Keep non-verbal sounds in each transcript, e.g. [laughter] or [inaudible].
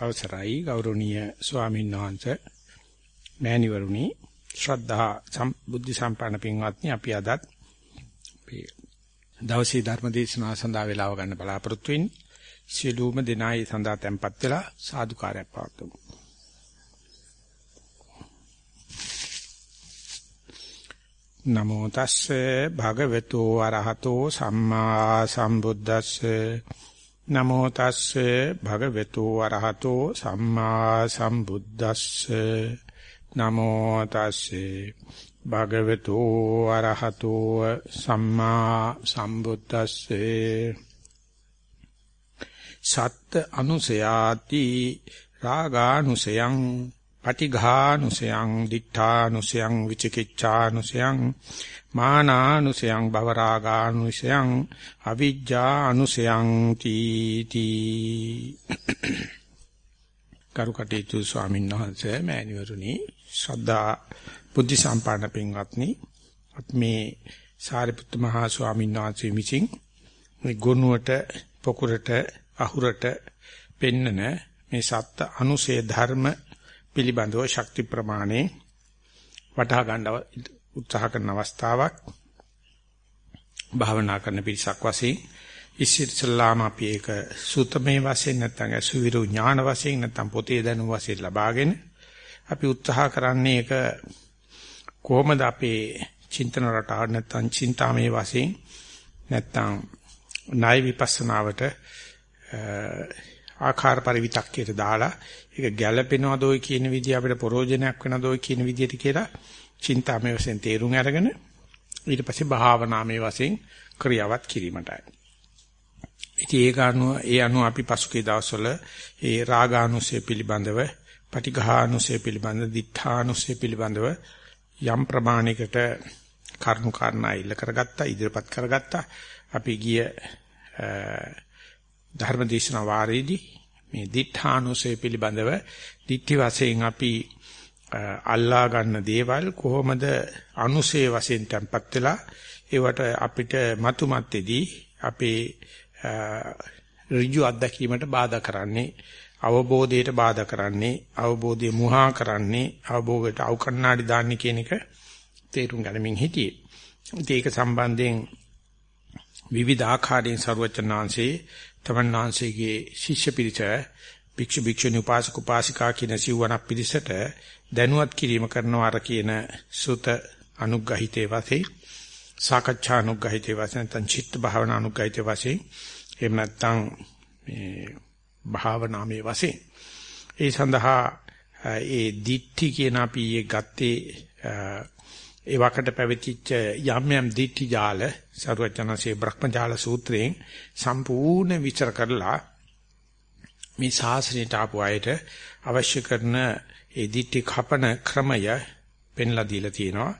අවසරයි ගෞරවනීය ස්වාමීන් වහන්සේ මෑණිවරුනි. ශ්‍රද්ධා බුද්ධ සම්පන්න පින්වත්නි අපි අදත් අපේ දවසේ ධර්ම දේශනාව සඳහා වේලාව ගන්න බලාපොරොත්තු වෙන්නේ. සියලුම දෙනායි සඳහා tempත් වෙලා සාදුකාරයක් පවතුමු නමෝ තස්සේ භගවතු වරහතෝ සම්මා සම්බුද්දස්සේ නමෝ තස්සේ භගවතු වරහතෝ සම්මා සම්බුද්දස්සේ. නමෝ තස්සේ භගවතු වරහතෝ සම්මා සම්බුද්දස්සේ. සත්ත අනුසයාති රාගානුසයං පටිඝානුසයං දිඨානුසයං විචිකිච්ඡානුසයං මානානුසයං භවරාගානුසයං අවිජ්ජානුසයං තීති කරුකටේතු ස්වාමීන් වහන්සේ මෑණිවරුනි ශ්‍රද්ධා බුද්ධ සම්පන්න පින්වත්නි මේ සාරිපුත්ත මහා ස්වාමීන් වහන්සේ විසින් මේ ගුණුවට පොකුරට අහුරට පෙන්නන මේ සත්‍ය අනුසේ ධර්ම පිළිබඳව ශක්ති ප්‍රමාණය වටහා ගන්න උත්සාහ කරන අවස්ථාවක්. භාවනා කරන පිරිසක් වශයෙන් ඉස්සෙල්ලාම අපි ඒක සූතමේ වශයෙන් නැත්නම් අසුවිරු ඥාන වශයෙන් නැත්නම් පොතේ දැනුම වශයෙන් ලබාගෙන අපි උත්සාහ කරන්නේ ඒක කොහොමද අපේ චින්තන රටාව නැත්නම් චින්තාමේ වශයෙන් නැත්නම් ණය විපස්සනාවට ආකාර පරිවිතක්කයට දාලා ඒක ගැළපෙනවද ඔය කියන විදිහ අපිට ප්‍රෝජනයක් වෙනවද ඔය කියන විදිහට කියලා චින්තාමය වශයෙන් තේරුම් අරගෙන ඊට පස්සේ භාවනාමය වශයෙන් ක්‍රියාවත් කිරීමටයි. ඉතින් ඒක අනුව ඒ අනුව අපි පසුගිය දවස්වල ඒ රාගානුසය පිළිබඳව, පටිඝානුසය පිළිබඳව, දිඨානුසය පිළිබඳව යම් ප්‍රමාණයකට කරුණු කාරණා ඉල්ල කරගත්තා, ඉදිරිපත් කරගත්තා. අපි ගිය ධර්මදේශන වාරයේදී මේ දිඨානුසය පිළිබඳව දිට්ඨි වශයෙන් අපි අල්ලා ගන්න දේවල් කොහොමද අනුසය වශයෙන් තැම්පත් වෙලා ඒවට අපිට මතු මැත්තේදී අපේ ඍජු අත්දැකීමට බාධා කරන්නේ අවබෝධයට බාධා කරන්නේ අවබෝධය මුහා කරන්නේ අවබෝධයට අවකන්නාඩි දාන්නේ කියන එක තේරුම් ගනිමින් හිටියේ. ඉතින් ඒක සම්බන්ධයෙන් විවිධ ආකාරයෙන් ਸਰවචනාංශේ තමන්නාංශයේ ශිෂ්‍ය පිරිස භික්ෂු භික්ෂුණී උපාසක උපාසිකා කියන සිවණක් පිරිසට දැනුවත් කිරීම කරනවා අර කියන සුත අනුග්‍රහිතේ වශයෙන් සාකච්ඡා අනුග්‍රහිතේ වශයෙන් නැත්නම් චිත්ත භාවනා අනුග්‍රහිතේ වශයෙන් එහෙම නැත්නම් මේ භාවනාමේ වශයෙන්. ඒ සඳහා ඒ දිට්ඨි කියන අපි ඊයේ ගත්තේ ඒ වකට පැවතිච්ච යම් යම් දිට්ඨි ජාල සරුවචනසේ බ්‍රහ්මජාල සූත්‍රයෙන් සම්පූර්ණ විචාර කරලා මේ ශාසනයට ආපු අයට අවශ්‍ය කරන ඒ දිට්ඨි කපන ක්‍රමය පෙන්ලා දීලා තියෙනවා.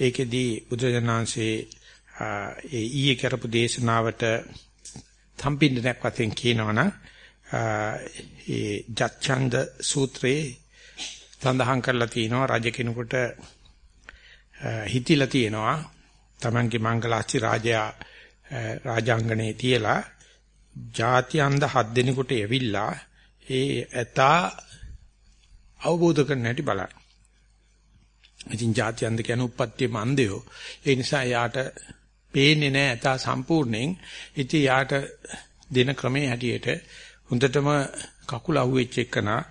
ඒකෙදී බුදුජානන්සේ ඒ ඊයේ කරපු දේශනාවට සම්පින්දනයක් වශයෙන් කියනවනම් ඒ ජච්ඡන්ද සූත්‍රයේ සඳහන් කරලා තියෙනවා රජ කෙනෙකුට හිතිලා තියෙනවා තමන්ගේ මංගලාචි රාජයා රාජාංගනේ තියලා ಜಾති අන්ද හත් දෙනෙකුට එවිල්ලා ඒ ඇතා අවබෝධ කරගන්න හැටි බලන්න. ඉතින් ಜಾති අන්ද කියන උප්පත්තිය මන්දයෝ. ඒ නිසා යාට පේන්නේ නැහැ ඇතා සම්පූර්ණයෙන්. ඉතින් යාට දින ක්‍රමයේ හැටියට හොඳටම කකුල අහුවෙච්ච එකනා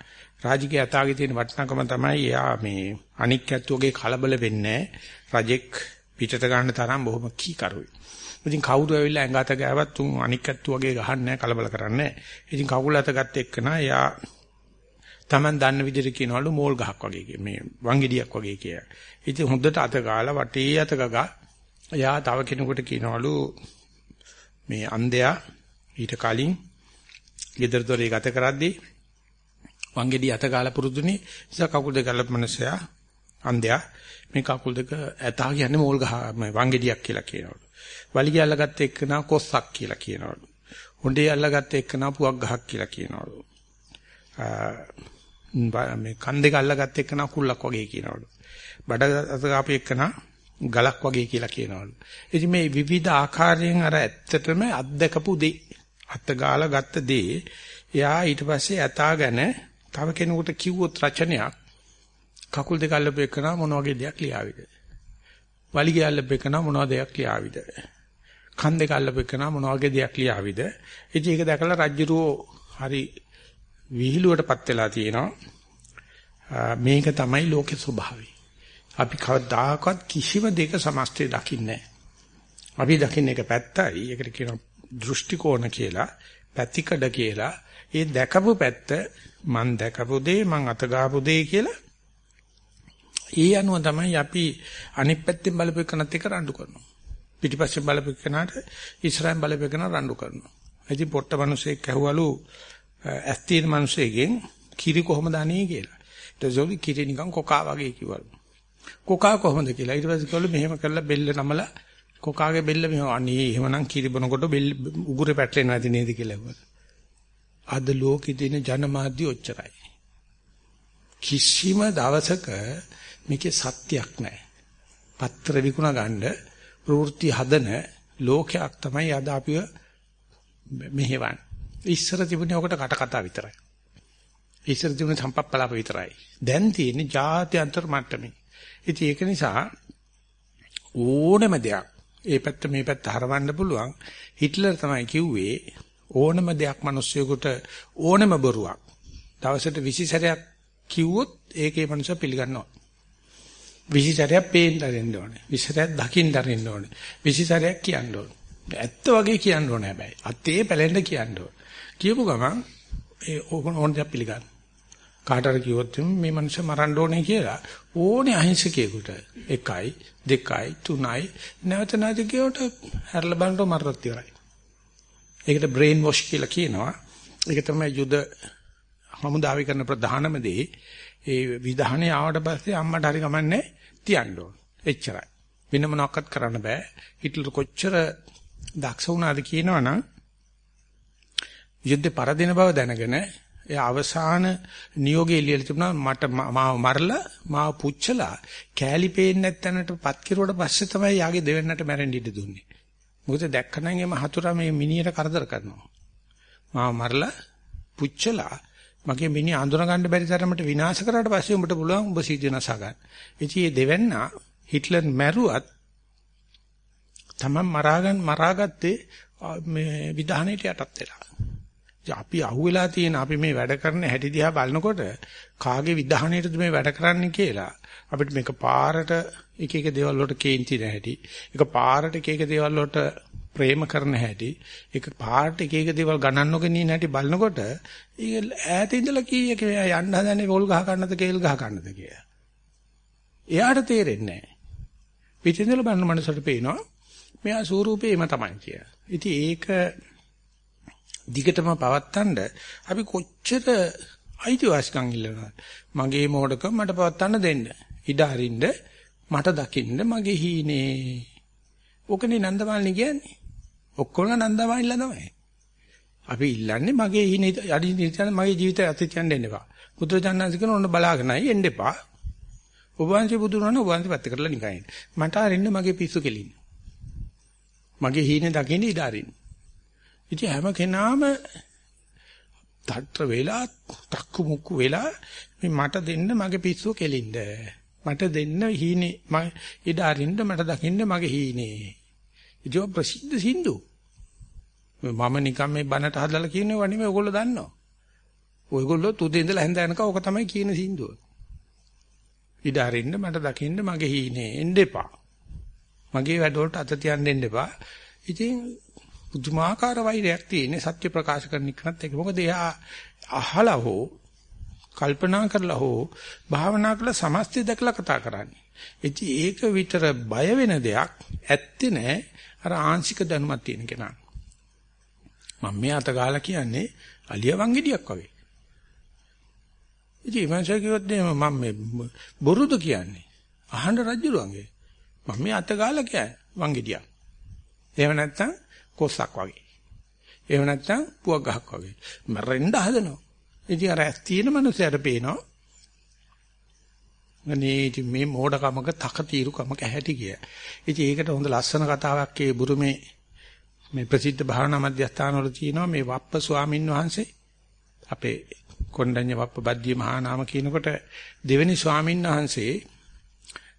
රාජකීය අතාගේ තියෙන වටිනාකම තමයි එයා මේ අනික් ඇත්තෝගේ කලබල වෙන්නේ රජෙක් පිටට ගන්න තරම් බොහොම කීකරුයි. ඉතින් කවුරු ඇවිල්ලා ඇඟ අත ගෑවත් තුන් අනික් ඇත්තෝ වගේ ගහන්නේ කලබල කරන්නේ ඉතින් කකුල අත ගත්ත එක්කන එයා Taman දන්න විදිහට කියනවලු මෝල් ගහක් වගේ කිය මේ වංගෙඩියක් වගේ කිය. ඉතින් හොඳට අත ගාලා වටේ අත ගගා එයා තව කෙනෙකුට කියනවලු මේ අන්ධයා ඊට කලින් ගෙදර දොරේ ගත කරද්දී වංගෙඩි අත ගාලා පුරුදුනේ නිසා කකුල් දෙක ගලපමනසයා අන්ධයා මේ කකුල් දෙක ඇතා කියන්නේ මෝල් ගහ වංගෙඩියක් කියලා කියනවලු. වලිගය අල්ලගත්ත එක්කනා කොස්සක් කියලා කියනවලු. හොඬේ අල්ලගත්ත එක්කනා පුවක් ගහක් කියලා කියනවලු. මේ කන් දෙක අල්ලගත්ත එක්කනා කුල්ලක් වගේ කියනවලු. බඩ අත ගාපු එක්කනා ගලක් වගේ කියලා කියනවලු. ඉතින් මේ විවිධ ආකාරයෙන් අර ඇත්තටම අත්දකපු දේ අත් ගාලා ගත්ත දේ එයා ඊට පස්සේ ඇතාගෙන තව කෙනෙකුට කිව්වොත් රචනයක් කකුල් දෙක අල්ලපු එකනා මොන වගේ දෙයක් ලියාවිද? වලිගය අල්ලපු එකනා මොන වගේ දෙයක් ලියාවිද? කන් දෙක අල්ලපු එකනා මොන වගේ දෙයක් ලියාවිද? ඉතින් ඒක දැකලා රජ්ජුරුවෝ හරි විහිළුවටපත් වෙලා තියෙනවා. මේක තමයි ලෝකේ ස්වභාවය. අපි කවදාකවත් කිසිම දෙයක සමස්තය දකින්නේ අපි දකින්න එක පැත්තයි. ඒකට කියනවා දෘෂ්ටි කෝණ කියලා, පැතිකඩ කියලා. ඒ දැකපු පැත්ත මං දැකපු දේ මං අතගාපු දේ කියලා ඒ අනුව තමයි අපි අනිත් පැත්තෙන් බලපෙකනත් එක රණ්ඩු කරනවා. පිටිපස්සෙන් බලපෙකනට ඉස්සරහින් බලපෙකන රණ්ඩු කරනවා. ඉතින් පොට්ට මිනිසෙක් ඇහුවලු ඇස් තියෙන මිනිසෙකින් කිරි කොහොමද අනේ කියලා. ඊට පස්සේ කිරි නිකන් කොකා වගේ කිව්වලු. කොකා කොහොමද කියලා. ඊට පස්සේ කිව්වලු මෙහෙම කරලා බෙල්ල නමලා කොකාගේ බෙල්ල මෙහෙම අනේ එහෙමනම් කිරි බොනකොට බෙල්ල උගුරේ පැටලෙන්නේ නැති නේද කියලා ඇහුවා. අද ලෝකෙ තියෙන ජනමාධ්‍ය ඔච්චරයි. කිසිම දවසක මේකේ සත්‍යක් නැහැ. පත්‍ර විකුණ ගන්න ප්‍රවෘත්ති හදන ලෝකයක් තමයි අද අපිව මෙහෙවන්නේ. ඉස්සර තිබුණේ ඔකට කට කතා විතරයි. ඉස්සර තිබුණේ සම්පප්පලාප විතරයි. දැන් තියෙන්නේ ජාත්‍යන්තර මට්ටමේ. ඉතින් ඒක නිසා ඕනම දෙයක් ඒ පැත්ත මේ පැත්ත හරවන්න පුළුවන්. හිට්ලර් තමයි කිව්වේ ඕනම දෙයක් මිනිස්සුයෙකුට ඕනම බොරුවක් දවසට 20 සැරයක් කිව්වොත් ඒකේ මනුස්සය පිළිගන්නවා. 20 සැරයක් පේන්න දෙන්න ඕනේ. 20 සැරයක් දකින්න දරින්න ඕනේ. 20 සැරයක් කියන්න ඕනේ. ඇත්ත වගේ කියන්න ඕනේ හැබැයි. අතේ පැලෙන්න කියන්න ඕනේ. කියපු ගමන් ඒ ඕන දෙයක් පිළිගන්න. කාටර කිව්වොත් මේ මනුස්සය මරන්න ඕනේ කියලා ඕනේ අහිංසකයෙකුට 1යි 2යි 3යි නැවත නැති කියවට හැරලා බලනකොට මරත් ඉවරයි. ඒකට බ්‍රේන් වොෂ් කියලා කියනවා. ඒක තමයි යුද හමුදාවේ කරන ප්‍රධානම දේ. ඒ විධානය ආවට පස්සේ අම්මට හරි කමන්නේ තියන්න ඕන. එච්චරයි. වෙන මොනවත් කරන්න බෑ. හිට්ලර් කොච්චර දක්ෂ වුණාද කියනවනම් යුද්ධේ පරදින බව දැනගෙන ඒ අවසාන නියෝගයේ ලියලා තිබුණා මට මාව මරලා මාව පුච්චලා කෑලි පේන්නේ නැත්නම්ට පත් කිරුවට පස්සේ තමයි යාගේ දෙවෙන්නට මැරෙන්න ඉඩ දුන්නේ. මොකද දැක්කනම් එම හතුරා මේ මිනිහට කරදර කරනවා. මාව මරලා පුච්චලා මගේ මිනිහ අඳුන ගන්න බැරි තරමට විනාශ කරාට පස්සේ උඹට පුළුවන් උඹ සීදී නසා ගන්න. ඉතින් මේ දෙවෙන්න හිට්ලර් මැරුවත් තමන් මරාගන්න මරාගත්තේ මේ විධානයට යටත් වෙලා. අපි අහුවෙලා තියෙන අපි මේ වැඩ කරන හැටි දිහා බලනකොට කාගේ විධානයේද මේ වැඩ කරන්නේ කියලා අපිට මේක පාරට එක එක දේවල් වලට කේන්ති නැහැටි එක පාරට එක එක දේවල් වලට ප්‍රේම කරන හැටි එක පාරට එක එක දේවල් ගණන් නොගෙන ඉන්න හැටි බලනකොට ඒක ඈත ඉඳලා කීයක යන්න හදන්නේ පොල් ගහ ගන්නද කේල් ගහ ගන්නද කියලා. එයාට තේරෙන්නේ නැහැ. පිටින්දලා බලන මනසට පේනවා මෙයා ස්වරූපේම තමයි කියලා. ඉතින් ඒක දිගටම පවත්තන්න අපි කොච්චර අයිතිවාසිකම් ඉල්ලනවද? මගේ මොඩකම මට පවත්තන්න දෙන්න. ඉඩ අරින්න මට දකින්න මගේ හීනේ. ඔකනේ නන්දමාලිනී කියන්නේ. ඔක්කොම නන්දමාලිනීලා තමයි. අපි ඉල්ලන්නේ මගේ හීනේ අඩි නිතන මගේ ජීවිතය අතීතයන් දෙන්න එපා. බුදුචානන්ද කියන ඕන බලාගෙනයි එන්න එපා. ඔබ වහන්සේ බුදුරණ ඔබ වහන්සේ පැත්ත කරලා නිකන් ඉන්න. මට අරින්න මගේ පිස්සු කෙලින්න. මගේ හීනේ දකින්න ඉඩ අරින්න. ඉතින් හැම කෙනාම තට්ට වෙලා තක්කු මුක්කු වෙලා මේ මට දෙන්න මගේ පිස්සුව කෙලින්න. මට දෙන්න හීනේ මම ඉඩ අරින්න මට දකින්න මගේ හීනේ. ඉතින් ප්‍රසිද්ධ සින්දු. මම නිකන් මේ බනට හදලා කියනවා නෙමෙයි ඔයගොල්ලෝ දන්නවා. ඔයගොල්ලෝ තුදේ ඉඳලා හැන්ද යනකම් ඕක තමයි කියන සින්දුව. ඉඩ අරින්න මට දකින්න මගේ හීනේ එන්න එපා. මගේ වැඩවලට අත තියන්න දෙන්න එපා. ඉතින් පුදුමාකාර වෛරයක් තියෙන සත්‍ය ප්‍රකාශ කරන එකනත් ඒක. මොකද එයා අහලා හෝ කල්පනා කරලා හෝ භාවනා කරලා සමස්තය දැකලා කතා කරන්නේ. ඉතින් ඒක විතර බය වෙන දෙයක් ඇත්තේ නෑ අර ආංශික දැනුමක් තියෙන කෙනා. මම මේ අත ගාලා කියන්නේ අලිය වංගෙඩියක් වගේ. ඉතින් මං කිව්වොත් මම මේ බොරුද කියන්නේ. අහන්න රජුරුවන්ගේ. මම මේ අත ගාලා කියන්නේ වංගෙඩියක්. එහෙම නැත්නම් කොස්සක් වගේ. එහෙම නැත්නම් පුවක් ගහක් වගේ. මැරෙන්න හදනවා. ඉතින් අර ඇස් තියෙන මනුස්සයට පේනවා. අනේ මේ මෝඩකමක තකතිරුකමක ඇහැටි කිය. ඉතින් ඒකට හොඳ ලස්සන කතාවක් ඒ බුරුමේ මේ ප්‍රසිද්ධ භාවනා මධ්‍යස්ථාන වල තියෙනවා මේ වප්ප ස්වාමින් වහන්සේ. අපේ කොණ්ඩඤ්ඤ වප්පබද්දී මහා නාම කියනකොට දෙවෙනි ස්වාමීන් වහන්සේ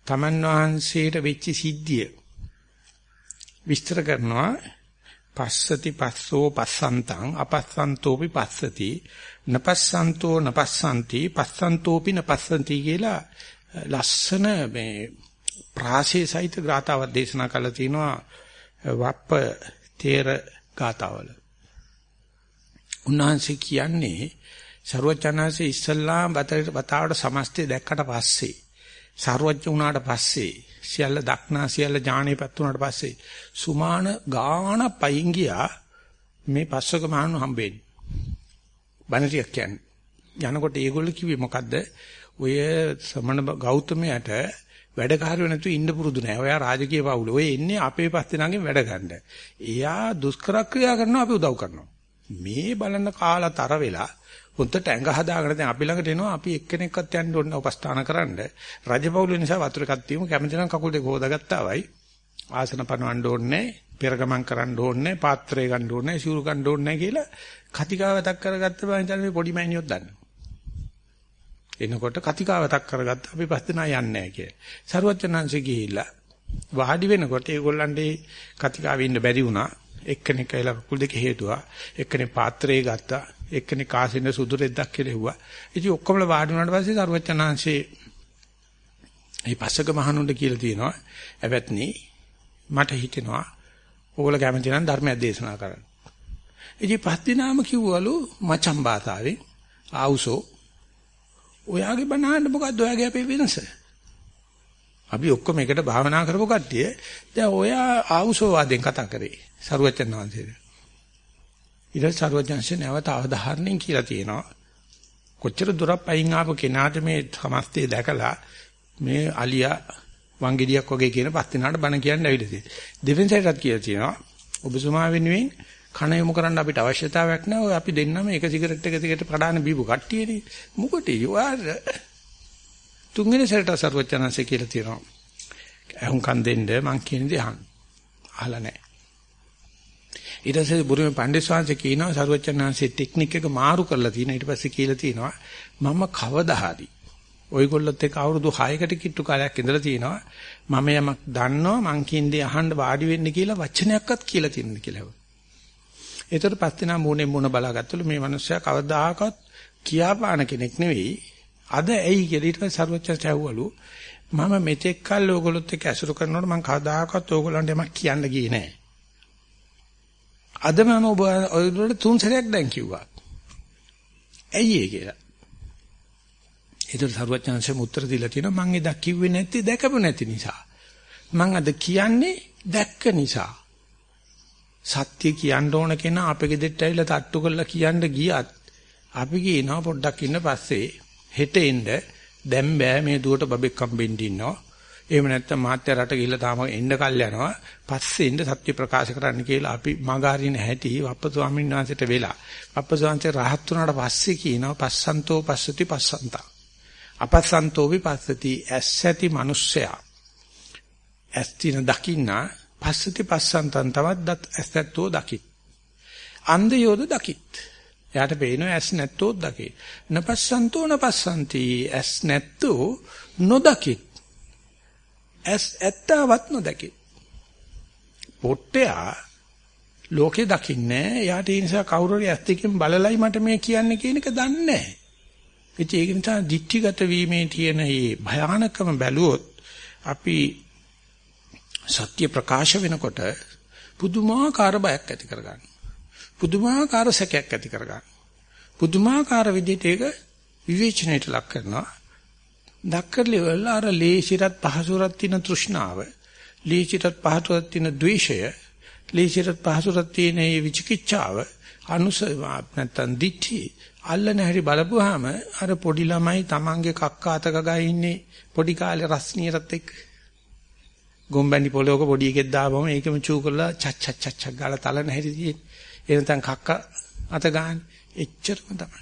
තමන් වහන්සේට වෙච්ච සිද්ධිය විස්තර කරනවා. පස්සති පස්සෝ පස්සන්තං අපස්සන්තෝපි පස්සති නපස්සන්තෝ නපස්සන්ති පස්සන්තෝපි නපස්සන්ති කියලා ලස්සන මේ ප්‍රාසී සහිත ගාතාවක් දේශනා කළා තිනවා වප්ප තේර ගාතාවල. උන්වහන්සේ කියන්නේ ਸਰුවචනාංශයේ ඉස්සල්ලාම වතාවට සමස්තය දැක්කට පස්සේ ਸਰුවච වුණාට පස්සේ සියල්ල දක්නා සියල්ල ඥානෙපත් වුණාට පස්සේ සුමාන ගාන පයින් ගියා මේ පස්වක මහණු හම්බෙන්නේ. බණ ටිකක් කියන්නේ. යනකොට ඒගොල්ලෝ කිව්වේ මොකද්ද? ඔය සමන ගෞතමයට වැඩකාරයෝ නැතුව ඉන්න පුරුදු නෑ. ඔයා රාජකීය පවුල. ඔය එන්නේ අපේ පස් දෙනාගෙන් වැඩ ගන්න. එයා දුෂ්කර ක්‍රියා කරනවා අපි උදව් කරනවා. මේ බලන්න කාලා තර වෙලා හොඳට ඇඟ හදාගෙන දැන් අපි ළඟට එනවා අපි එක්කෙනෙක්වත් යන්න ඕනේ උපස්ථාන කරන්න. රජපෞල නිසා වතුර එකක් තියමු කැමති නම් කකුල් දෙක හොදාගත්තා වයි. ආසන පනවන්න ඕනේ පෙරගමන් කරන්න ඕනේ පාත්‍රය ගන්න ඕනේ සිවුරු ගන්න ඕනේ කියලා කතිකාවතක් කරගත්ත බව හිතන්නේ මේ පොඩි මෑණියොත් දන්නවා. එනකොට කතිකාවතක් කරගත්ත අපි පස් දෙනා යන්නේ නැහැ කියලා. සරුවචනංශ ගිහිල්ලා වාඩි වෙනකොට ඒගොල්ලන්ගේ කතිකාවෙ ඉන්න බැරි වුණා. එක්කෙනෙක් ඇවිල්ලා කකුල් දෙක හේතුවා. එක්කෙනෙක් පාත්‍රය ගත්තා. එක්කෙනෙක් කාසින්න සුදු රෙද්දක් කියලා හෙව්වා. ඉතින් ඔක්කොම වාඩි වුණාට පස්සේ සරුවචනංශේ මේ පස්සක මහණුන්ට කියලා තියෙනවා. එවත්නි මට හිතෙනවා ඕගොල්ලෝ කැමති නම් ධර්මයක් දේශනා කරන්න. ඉතින් පස් දිනාම කිව්වලු මචං භාෂාවෙන් ආවුසෝ ඔයාගේ බණහන්න මොකද්ද ඔයාගේ අපේ වෙනස? අපි ඔක්කොම එකට භාවනා කරපු කට්ටිය දැන් ඔයා ආවුසෝ වාදෙන් කතා කරේ. සරුවචන් වහන්සේට. ඊට සරුවචන්සේ නැවත අවධාරණයෙන් කියලා තියෙනවා. කොච්චර දුරක් පයින් ආපු කෙනාට මේ සමස්තය දැකලා මේ අලියා වංගෙඩියක් වගේ කියන පස් දිනාට බණ කියන්න ඇවිල්ලා තියෙනවා. දෙවෙනි සැරේටත් කියලා තියෙනවා. ඔබතුමා වෙනුවෙන් කන යොමු කරන්න අපිට අවශ්‍යතාවයක් නැහැ. ඔය අපි දෙන්නම එක සිගරට් එක දිගට කඩාන බීපු කට්ටියනේ. මොකටද යෝආර තුන්වෙනි සැරේට සරුවචනanse කියලා තියෙනවා. අහුම්කන් දෙන්න මං කියන දේ අහන්න. අහලා නැහැ. ඊට පස්සේ බුරුමේ පණ්ඩිතස්වාංශ කියනවා සරුවචනanse ටෙක්නික් එක මාරු කරලා තියෙනවා. ඊට පස්සේ කියලා තියෙනවා මම කවදා හරි ඔයගොල්ලොත් එක්ක අවුරුදු 6කට කිට්ටු කාලයක් ඉඳලා තිනවා මම යමක් දන්නවා මං කියන දේ අහන්න වාඩි වෙන්න කියලා වචනයක්වත් කියලා තියෙනද කියලා. ඒතර පස්තිනා මූණේ මූණ බලාගත්තලු මේ මිනිස්සයා කවදාහකවත් කියාපාන කෙනෙක් නෙවෙයි. අද ඇයි කියලා ඊට පස්සේ සරුවච්චන් ඇහුවලු මම මෙතෙක් කල් ඕගොල්ලොත් එක්ක ඇසුරු කරනකොට මං කවදාහකවත් ඕගොල්ලන්ට යමක් කියන්න ගියේ නෑ. අද මම ඔබ ඔයගොල්ලන්ට තුන් සැරයක් දැන් කිව්වා. ඇයි ඒ කියලා. ඒතර සරුවච්චන්සේ උත්තර දීලා තියෙනවා මං එදා කිව්වේ නැති දැකපු නැති නිසා. මං අද කියන්නේ දැක්ක නිසා. සත්‍ය කියන්න ඕන කෙනා අපේ ගෙදරට ඇවිල්ලා තට්ටු කරලා කියන්න ගියත් අපි කියනවා පොඩ්ඩක් ඉන්න පස්සේ හෙට එන්න දැන් බෑ මේ දුවට බබෙක් හම්බෙන්න ඉන්නවා. එහෙම නැත්නම් මාත්‍ය රට ගිහිල්ලා තාම එන්න කල් යනවා. පස්සේ එන්න සත්‍ය ප්‍රකාශ කරන්න කියලා අපි මගහරින හැටි වප්ප ස්වාමීන් වහන්සේට වෙලා. වප්ප ස්වාමීන් රහත් වුණාට පස්සේ කියනවා පස්සන්තෝ පස්සති පස්සන්තා. අපස්සන්තෝ විපස්සති ඇස්සති මිනිස්සයා. ඇස් තින දකින්නා පස්සති පස්සන්තන් තවත් දත් ඇස් නැත්තෝ දකිත්. අන්ධ යෝධ දකිත්. එයාට පේනවා ඇස් නැත්තෝ දකිත්. නපස්සන්තෝ නපස්සන්ති ඇස් නැත්තෝ නොදකිත්. ඇස් ඇත්තවත් නොදකිත්. පොට්ටයා ලෝකේ දකින්නේ එයාට ඒ නිසා කවුරු හරි ඇස් දෙකෙන් බලලයි මට මේ කියන්නේ කියන එක දන්නේ නැහැ. ඒක නිසා දික්ටිගත වීමේ තියෙන මේ භයානකම බැලුවොත් අපි සත්‍ය ප්‍රකාශ වෙනකොට පුදුමාකාර බයක් ඇති කරගන්න. පුදුමාකාර සැකයක් ඇති කරගන්න. පුදුමාකාර විදිහට ඒක විවේචනයට ලක් කරනවා. දක්කරලි වල අර ලේසිරත් පහසුරත් තියෙන තෘෂ්ණාව, ලේසිරත් පහසුරත් තියෙන ද්වේෂය, ලේසිරත් පහසුරත් තියෙන මේ විචිකිච්ඡාව, අනුස නැත්තම් දිඨි අල්ලන හැටි බලපුවාම අර පොඩි ළමයි Tamange කක්ක අතක ගා ඉන්නේ පොඩි කාලේ රස්නියටත් එක්ක ගොම්බැණි පොලෝක පොඩි එකෙක් දාපම ඒකම චූ කරලා චච් චච් චච් ගාලා තලන හැටි තියෙන්නේ. ඒ නැත්නම් කක්ක අත ගන්න එච්චරම තමයි.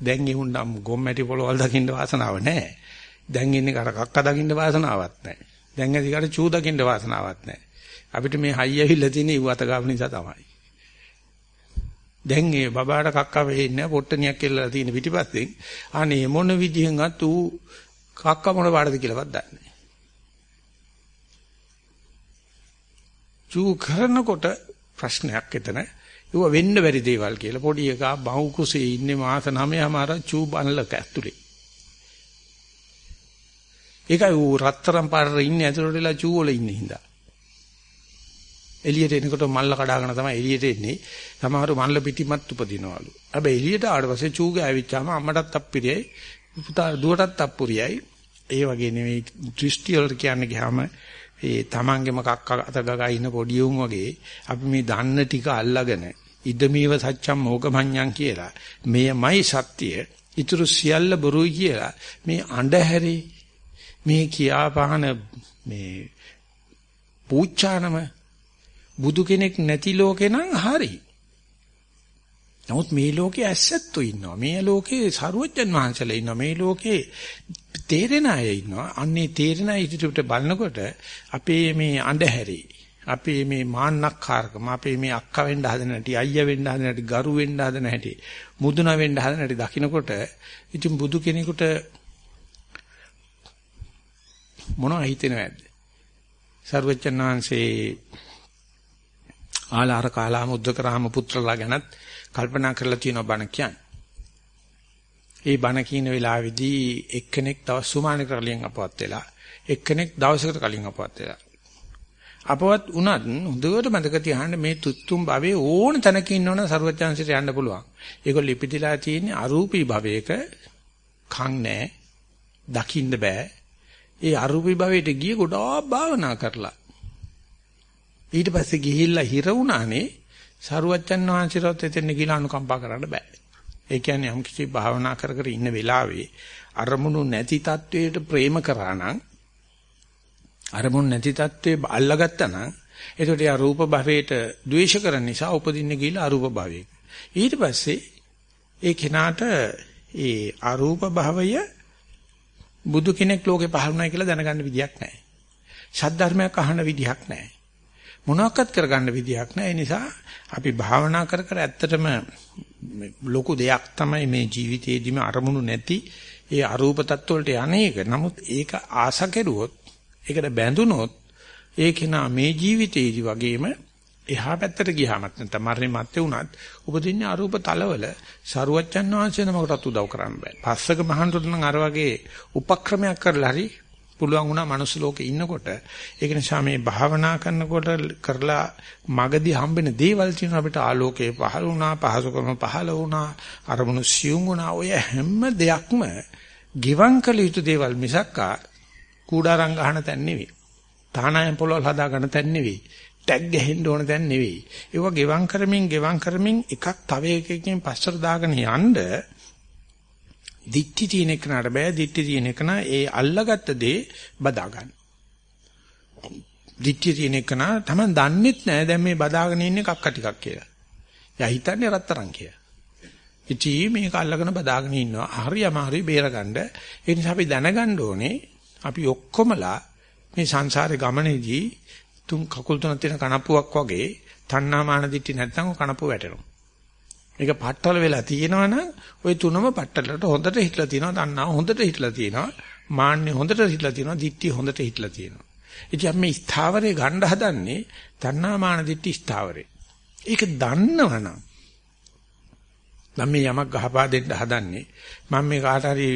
දැන් එහුන් නම් ගොම්මැටි පොලවල් දකින්න වාසනාව නැහැ. දැන් ඉන්නේ කර කක්ක දකින්න වාසනාවක් නැහැ. දැන් ඇති කර චූ දකින්න වාසනාවක් නැහැ. අපිට මේ හයිය ඇවිල්ලා තියෙන ඉව අත ගාව නිසා තමයි. දැන් ඒ බබාට කක්ක වෙන්නේ පොට්ටනියක් කෙල්ලලා තියෙන පිටිපස්සෙන්. අනේ මොන විදිහෙන්වත් ඌ කක්ක මොන පාඩද කියලාවත් දන්නේ චූ කරනකොට ප්‍රශ්නයක් එතන. ඒව වෙන්න බැරි දේවල් කියලා පොඩි එකා බහු කුසේ ඉන්නේ මාස 9මාර චූ බනලක ඇතුලේ. ඒකයි ඌ රත්තරන් පාරේ ඉන්නේ ඇතුළට වෙලා චූ වල ඉන්නේ හින්දා. එළියට එනකොට මල්ල කඩාගෙන තමයි එළියට එන්නේ. සමහරව මල්ල පිටිමත් උපදිනවලු. හැබැයි එළියට ආවට පස්සේ චූ ගෑවිච්චාම අම්මටත් අප්පිරියයි පුතා දුවටත් අප්පුරියයි. ඒ වගේ නෙවෙයි දෘෂ්ටි වලට කියන්නේ ගියාම ඒ තමන්ගේම කක්ක අත ගගා ඉන්න පොඩි උන් වගේ අපි මේ දන්න ටික අල්ලාගෙන ඉදමීව සත්‍යම් මොගමඤ්ඤං කියලා මෙයමයි සත්‍ය ඊතුරු සියල්ල බොරුයි කියලා මේ අඬහැරි මේ කියාපාන මේ පූච්චානම බුදු කෙනෙක් නැති ලෝකේ නම් හරි. නමුත් මේ ලෝකේ ඇස්සැත්තෝ ඉන්නවා. මේ ලෝකේ සරුවච්චන් වහන්සේලා ඉන්නවා. මේ ලෝකේ තේරෙන අය ඉන්නවා. අන්නේ තේරෙන අය ඉදිරියට බලනකොට අපේ මේ අඳුහැරි අපේ මේ මාන්නක්කාරකම අපේ මේ අක්කා වෙන්න හදන හැටි අයියා වෙන්න හදන හැටි ගරු වෙන්න හදන හැටි මුදුන වෙන්න හදන හැටි දකින්නකොට ඉතින් බුදු කෙනෙකුට මොනව හිතෙනවද? සර්වචන් වහන්සේ ආලාර කාලාම උද්දකරාම පුත්‍රලා ගැනත් කල්පනා කරලා තියෙන බණ කියන්නේ. ඒ බණ කියන වෙලාවේදී එක්කෙනෙක් දවස් සුමානක කලින් අපවත් වෙලා එක්කෙනෙක් දවසකට කලින් අපවත් වෙලා. අපවත් වුණත් හොඳට මතක තියාගන්න මේ තුත්තුම් භවයේ ඕන තැනක ඉන්නවනම් ਸਰවඥාන්සිට යන්න පුළුවන්. ඒගොල්ලෝ ඉපදිලා තියෙන්නේ අරූපී භවයක කන් නැහැ. දකින්න බෑ. ඒ අරූපී භවයට ගිය ගොඩාක් භාවනා කරලා. ඊට පස්සේ ගිහිල්ලා හිර වුණානේ සරුවච්චන් වහන්සේරත් එතෙන් ගිහිලා අනුකම්පා කරන්න බෑ. ඒ කියන්නේ යම් කිසි භාවනා කර කර ඉන්න වෙලාවේ අරමුණු නැති තත්වයට ප්‍රේම කරා නම් අරමුණු නැති තත්වේ අල්ලගත්තා නම් එතකොට යා රූප භවයට ද්වේෂ කරන නිසා උපදින්න ගිහිලා අරූප භවයක. ඊට පස්සේ ඒ කෙනාට ඒ අරූප භවය බුදු කෙනෙක් ලෝකේ පහළුණා කියලා දැනගන්න විදියක් නැහැ. ශාද්ධර්මයක් අහන්න විදියක් නැහැ. මොනවාක්වත් කරගන්න විදියක් නැහැ. ඒ නිසා අපි භාවනා කර කර ඇත්තටම ලොකු දෙයක් තමයි මේ ජීවිතේදීම අරමුණු නැති ඒ අරූප තත්ත්වවලට යන්නේක. නමුත් ඒක ආස කෙරුවොත් ඒකට බැඳුනොත් ඒ කෙනා මේ ජීවිතේදී වගේම එහා පැත්තට ගියාමත් නැත්නම් මරණය මැත්තේ වුණත් උපදින්නේ අරූප තලවල සරුවච්චන් වහන්සේ නමකටත් උදව් කරන්න බෑ. පස්සක මහන්තුට නම් අර වගේ උපක්‍රමයක් කරලා හරි පුළුවන් වුණා මනුස්ස ලෝකේ ඉන්නකොට. ඒක නිසා මේ භාවනා කරනකොට කරලා මගදී හම්බෙන දේවල් තියෙනවා අපිට ආලෝකයේ පහළ වුණා පහසුකම පහළ වුණා අරමුණු සියුම් වුණා. ඔය හැම දෙයක්ම ගිවං කළ යුතු දේවල් මිසක්කා කූඩාරම් ගහන තැන් නෙවෙයි. තානායම් පොළවල් හදා ගන්න තැන් නෙවෙයි. ටැග් ගහෙන්න ඕන තැන් නෙවෙයි. ඒවා ගෙවම් කරමින් ගෙවම් කරමින් එකක් තව එකකින් පස්සට දාගෙන යන්න දික්ටි තියෙන එකනට බෑ දික්ටි තියෙන එකන ඒ අල්ලගත්ත දේ බදා ගන්න. දික්ටි තියෙන එකන තමයි දන්නෙත් නෑ දැන් මේ බදාගෙන ඉන්නේ කක්ක ටිකක් කියලා. එයා හිතන්නේ රත්තරන් කියලා. ඉතින් මේක අල්ලගෙන බදාගෙන ඉන්නවා. හරි අමාරුයි බේරගන්න. ඒ නිසා අපි දැනගන්න ඕනේ අපි ඔක්කොමලා මේ සංසාරේ ගමනේදී තුන් කකුල් තුනක් තියෙන කනප්පුවක් වගේ තණ්හාමාන දිට්ටි නැත්නම් කනප්පුව වැටෙනවා. මේක පටල වෙලා තියෙනවනම් ওই තුනම පටලට හොඳට හිටලා තියෙනවා. දන්නා හොඳට හිටලා තියෙනවා. මාන්නේ හොඳට හිටලා තියෙනවා. දිට්ඨිය හොඳට හිටලා තියෙනවා. ඉතින් අපි මේ ස්ථාවරේ ගන්න හදන්නේ තණ්හා මාන දිට්ඨි ස්ථාවරේ. ඒක දන්නවනම් මම මේ යමක් ගහපා දෙන්න හදන්නේ මම මේ කාට හරි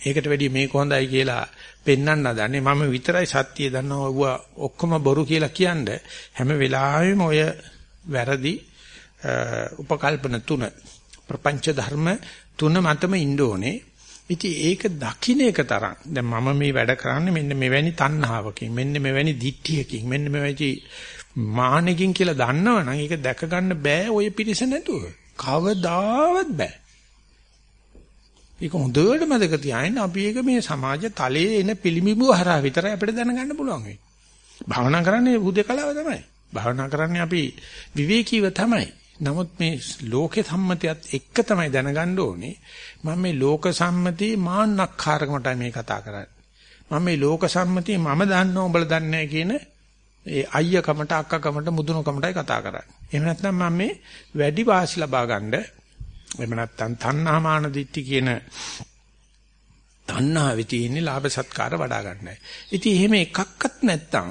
ඒකට වැඩිය මේක හොඳයි කියලා පෙන්වන්න හදන්නේ මම විතරයි සත්‍යය දන්නවා ඔක්කොම බොරු කියලා කියන්නේ හැම වෙලාවෙම ඔය වැරදි උපකල්පන තුන ප්‍රපංච ධර්ම තුන මතම ඉන්න ඕනේ. ඉතින් ඒක දකින්න එක තරම්. දැන් මම මේ වැඩ කරන්නේ මෙන්න මෙවැනි තණ්හාවකින්, මෙන්න මෙවැනි දිට්ඨියකින්, මෙන්න මෙවැනි මානකින් කියලා දන්නවනම් ඒක දැක ගන්න බෑ ওই පිරිස නැතුව. කවදාවත් බෑ. ඒක හොඳට මතක තියාගන්න අපි ඒක මේ සමාජ තලයේ එන පිළිමිබුව හරහා විතරයි අපිට දැනගන්න පුළුවන් වෙන්නේ. භාවනා කරන්නේ බුදේකලාව තමයි. භාවනා කරන්නේ අපි විවේකීව තමයි. නමුත් මේ ලෝකේ සම්මතියත් එක්ක තමයි දැනගන්න ඕනේ මම මේ ලෝක සම්මතියේ මාන්නක්කාරකමටයි මේ කතා කරන්නේ මම මේ ලෝක සම්මතිය මම දන්නවා උඹලා දන්නේ කියන ඒ අයියකමට අක්කකමට මුදුනකමටයි කතා කරන්නේ. එහෙම නැත්නම් මම මේ වැඩි වාසි ලබා ගන්න එහෙම නැත්නම් තණ්හාමාන දිට්ඨි කියන තණ්හාවේ තියෙන ලාභ සත්කාර වඩා ගන්නයි. ඉතින් එහෙම එකක්වත් නැත්තම්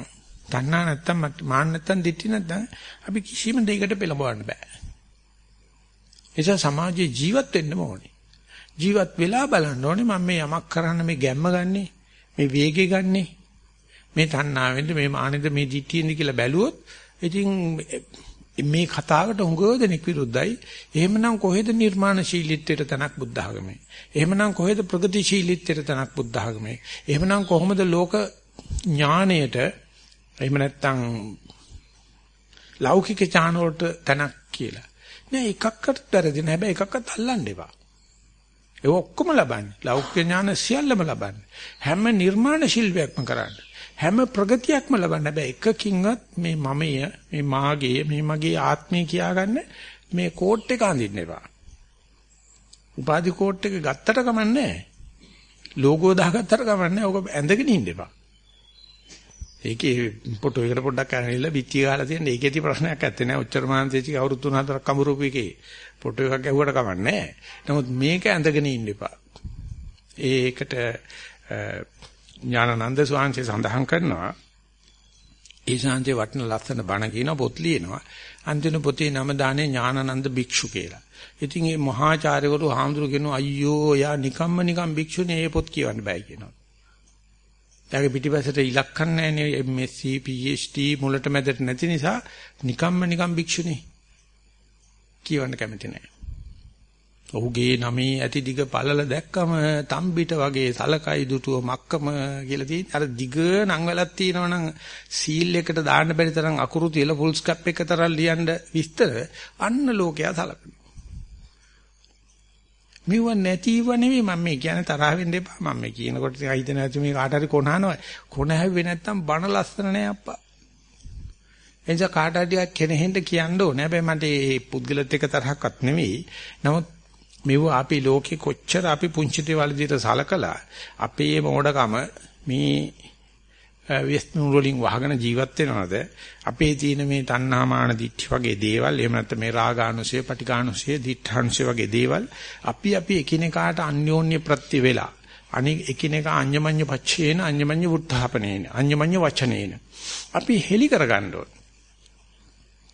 තණ්හා නැත්තම් මාන නැත්තම් දිට්ඨි නැත්තම් අපි කිසිම දෙයකට පෙළඹවන්න බෑ. එනිසා සමාජයේ ජීවත් වෙන්න ඕනේ. ජීවත් වෙලා බලන්න ඕනේ මම මේ යමක් කරන්න මේ ගැම්ම ගන්නෙ මේ වේගෙ ගන්නෙ මේ තණ්හාවෙන්ද මේ මානෙද මේ දිට්ඨියෙන්ද කියලා බැලුවොත් ඉතින් මේ කතාවට උඟව දෙනෙක් විරුද්ධයි. එහෙමනම් කොහෙද නිර්මාණශීලීත්වයට තනක් බුද්ධ ආගමේ? එහෙමනම් කොහෙද ප්‍රගතිශීලීත්වයට තනක් බුද්ධ ආගමේ? එහෙමනම් කොහොමද ලෝක ඥාණයට එහෙම නැත්නම් ලෞකික ඥාන වලට තනක් කියලා. නෑ එකක්කට වැරදි නෑ හැබැයි එකක්වත් අල්ලන්න එපා. ඒ ඔක්කොම ලබන්නේ. ලෞකික ඥාන සියල්ලම ලබන්නේ. හැම නිර්මාණ ශිල්පයක්ම කරන්න. හැම ප්‍රගතියක්ම ලබන්න හැබැයි එකකින්වත් මේ මමය මේ මාගේ මේ මගේ ආත්මය කියාගන්න මේ කෝට් එක අඳින්න එපා. උපාධි කෝට් එක ගත්තට කමන්නේ ලෝගෝ දාගත්තට කමන්නේ ඕක ඇඳගෙන ඉන්න එපා. ඒකේ ෆොටෝ එකට පොඩ්ඩක් අරගෙනilla පිටි ගහලා තියෙන ඒකේ තියෙන ප්‍රශ්නයක් ඇත්තේ නෑ. ඔච්චර මාන්තේචි අවුරුදු 3-4ක් කඹරූපු එකේ ෆොටෝ එකක් ඇහුවට කමන්නේ නෑ. නමුත් මේක ඇඳගෙන ඉන්න එපා. ඒකට ඥානানন্দ ස්වාමීන් සඳහන් කරනවා ඒ ශාන්තිය වටන ලස්සන බණ කියන පොත් ලියනවා. අන්තිම පොතේ නම දානේ ඥානানন্দ භික්ෂු කියලා. ඉතින් මේ මහාචාර්යවරු හාමුදුරු කියනවා අයියෝ යා නිකම්ම නිකම් භික්ෂුනේ මේ පොත් කියවන්න බෑ කියනවා. යාගේ පිටිපස්සට ඉලක්කම් නැහැ MSc PhD මුලට මැදට නැති නිසා නිකම්ම නිකම් භික්ෂුනේ කියවන්න කැමති නැහැ. ඔහුගේ නමේ ඇති දිග පළල දැක්කම තම්බිට වගේ සලකයි දුටුව මක්කම කියලා තියෙන අර දිග නංවලක් තියෙනවනම් සීල් එකට දාන්න බැරි තරම් අකුරු තියලා ෆුල් ස්කැප් එක තරම් ලියන්න විස්තර අන්න ලෝකයා සලකනවා මෙව නැතිව නෙවෙයි මම මේ කියන්නේ තරහ වෙන්න එපා. මම මේ කියනකොට හිතන ඇති මේ කාට හරි කොනහනවා කොන හැව්වේ නැත්තම් බන ලස්සන නෑ අප්පා. එනිසා කාට හරි කෙනෙහෙන්ද කියන්න ඕනේ. හැබැයි මට මේ පුද්ගලත් එක්ක තරහක්වත් නෙවෙයි. නමුත් මෙව අපි ලෝකේ කොච්චර අපි පුංචි දේවල් විදිහට සලකලා අපේ මොඩකම මේ විස්නු වලින් වහගෙන ජීවත් වෙනවද අපේ තියෙන මේ තණ්හාමාන දිට්ඨි වගේ දේවල් එහෙම නැත්නම් මේ රාගානුසය පටිඝානුසය දිඨාංශය වගේ දේවල් අපි අපි එකිනෙකාට අන්‍යෝන්‍ය ප්‍රත්‍ය වෙලා අනික එකිනෙකා අඤ්ඤමඤ්ඤ පච්චේන අඤ්ඤමඤ්ඤ වුත්ථාපනේන අඤ්ඤමඤ්ඤ වචනේන අපි හෙලි කරගන්න ඕනේ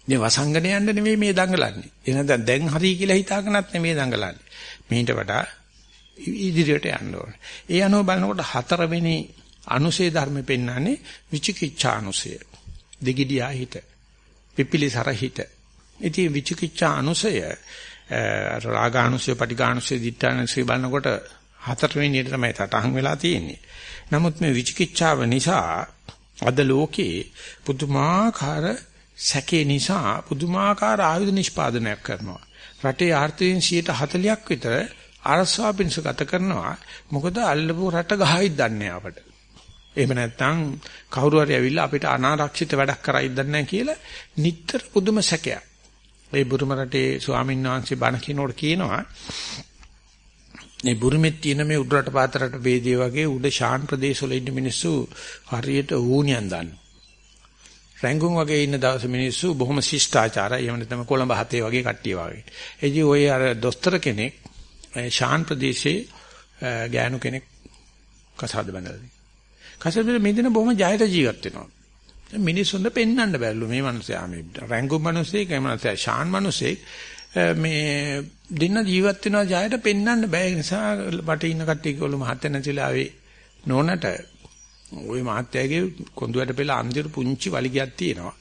මේ වසංගන යන්න නෙමෙයි මේ දඟලන්නේ. එහෙනම් දැන් හරි කියලා හිතාගෙනත් නෙමෙයි දඟලන්නේ. මේිට වඩා ඉදිරියට යන්න ඕනේ. ඒ අනුව බලනකොට හතරවෙනි අනුසේ ධර්ම පෙන්වන්නේ විචිකිච්ඡා අනුසය. දෙගිඩියා හිත. පිපිලිසර හිත. ඉතින් විචිකිච්ඡා අනුසය රාගානුසය, පටිඝානුසය, දිඨානුසය බලනකොට හතරවෙනියට තමයි තටහන් වෙලා තියෙන්නේ. නමුත් මේ විචිකිච්ඡාව නිසා අද ලෝකේ පුදුමාකාර සැකේ නිසා පුදුමාකාර ආයුධ නිෂ්පාදනයක් කරනවා. රටේ ආර්ථිකයෙන් 140ක් විතර අරස්වා පිණිස ගත කරනවා. මොකද අල්ලපු රට ගහයිද දන්නේ අපට. එහෙම නැත්නම් කවුරු හරි ඇවිල්ලා අපිට අනාරක්ෂිත වැඩක් කරයිද දන්නේ කියලා නිතර පුදුම සැකයක්. ඒ බුරුම රටේ ස්වාමීන් වහන්සේ බණ කියනකොට කියනවා මේ බුරුමෙත් තියෙන මේ උඩරට පාතරට වේදිය වගේ උඩ ශාන් ප්‍රදේශවල ඉන්න මිනිස්සු හරියට ඌණියන් දන්නවා. රැංගුන් වගේ ඉන්න දවස් මිනිස්සු බොහොම ශිෂ්ටාචාරයි. එහෙම නැත්නම් කොළඹ හතේ වගේ කට්ටිය වගේ. එදී ඔය අර දොස්තර කෙනෙක් ශාන් ප්‍රදේශයේ ගෑනු කෙනෙක් කසාද බඳලා. කසාද මෙදින බොහොම ජයත ජීවත් වෙනවා. මිනිස්සුන්ට පෙන්වන්න බැරිලු මේ මිනිස්සයා මේ රැංගුන් මිනිස්සෙක් එහෙම නැත්නම් ශාන් මිනිස්සෙක් මේ දින ජීවත් වෙනවා ජයයට පෙන්වන්න බෑ නිසා වටේ ඉන්න කට්ටිය කිව්වලු මහත්ය නැතිලාවේ නෝනට ওই මහත්තයාගේ කොඳුයට පෙළ අන්තිර පුංචි වලිගයක් තියෙනවා.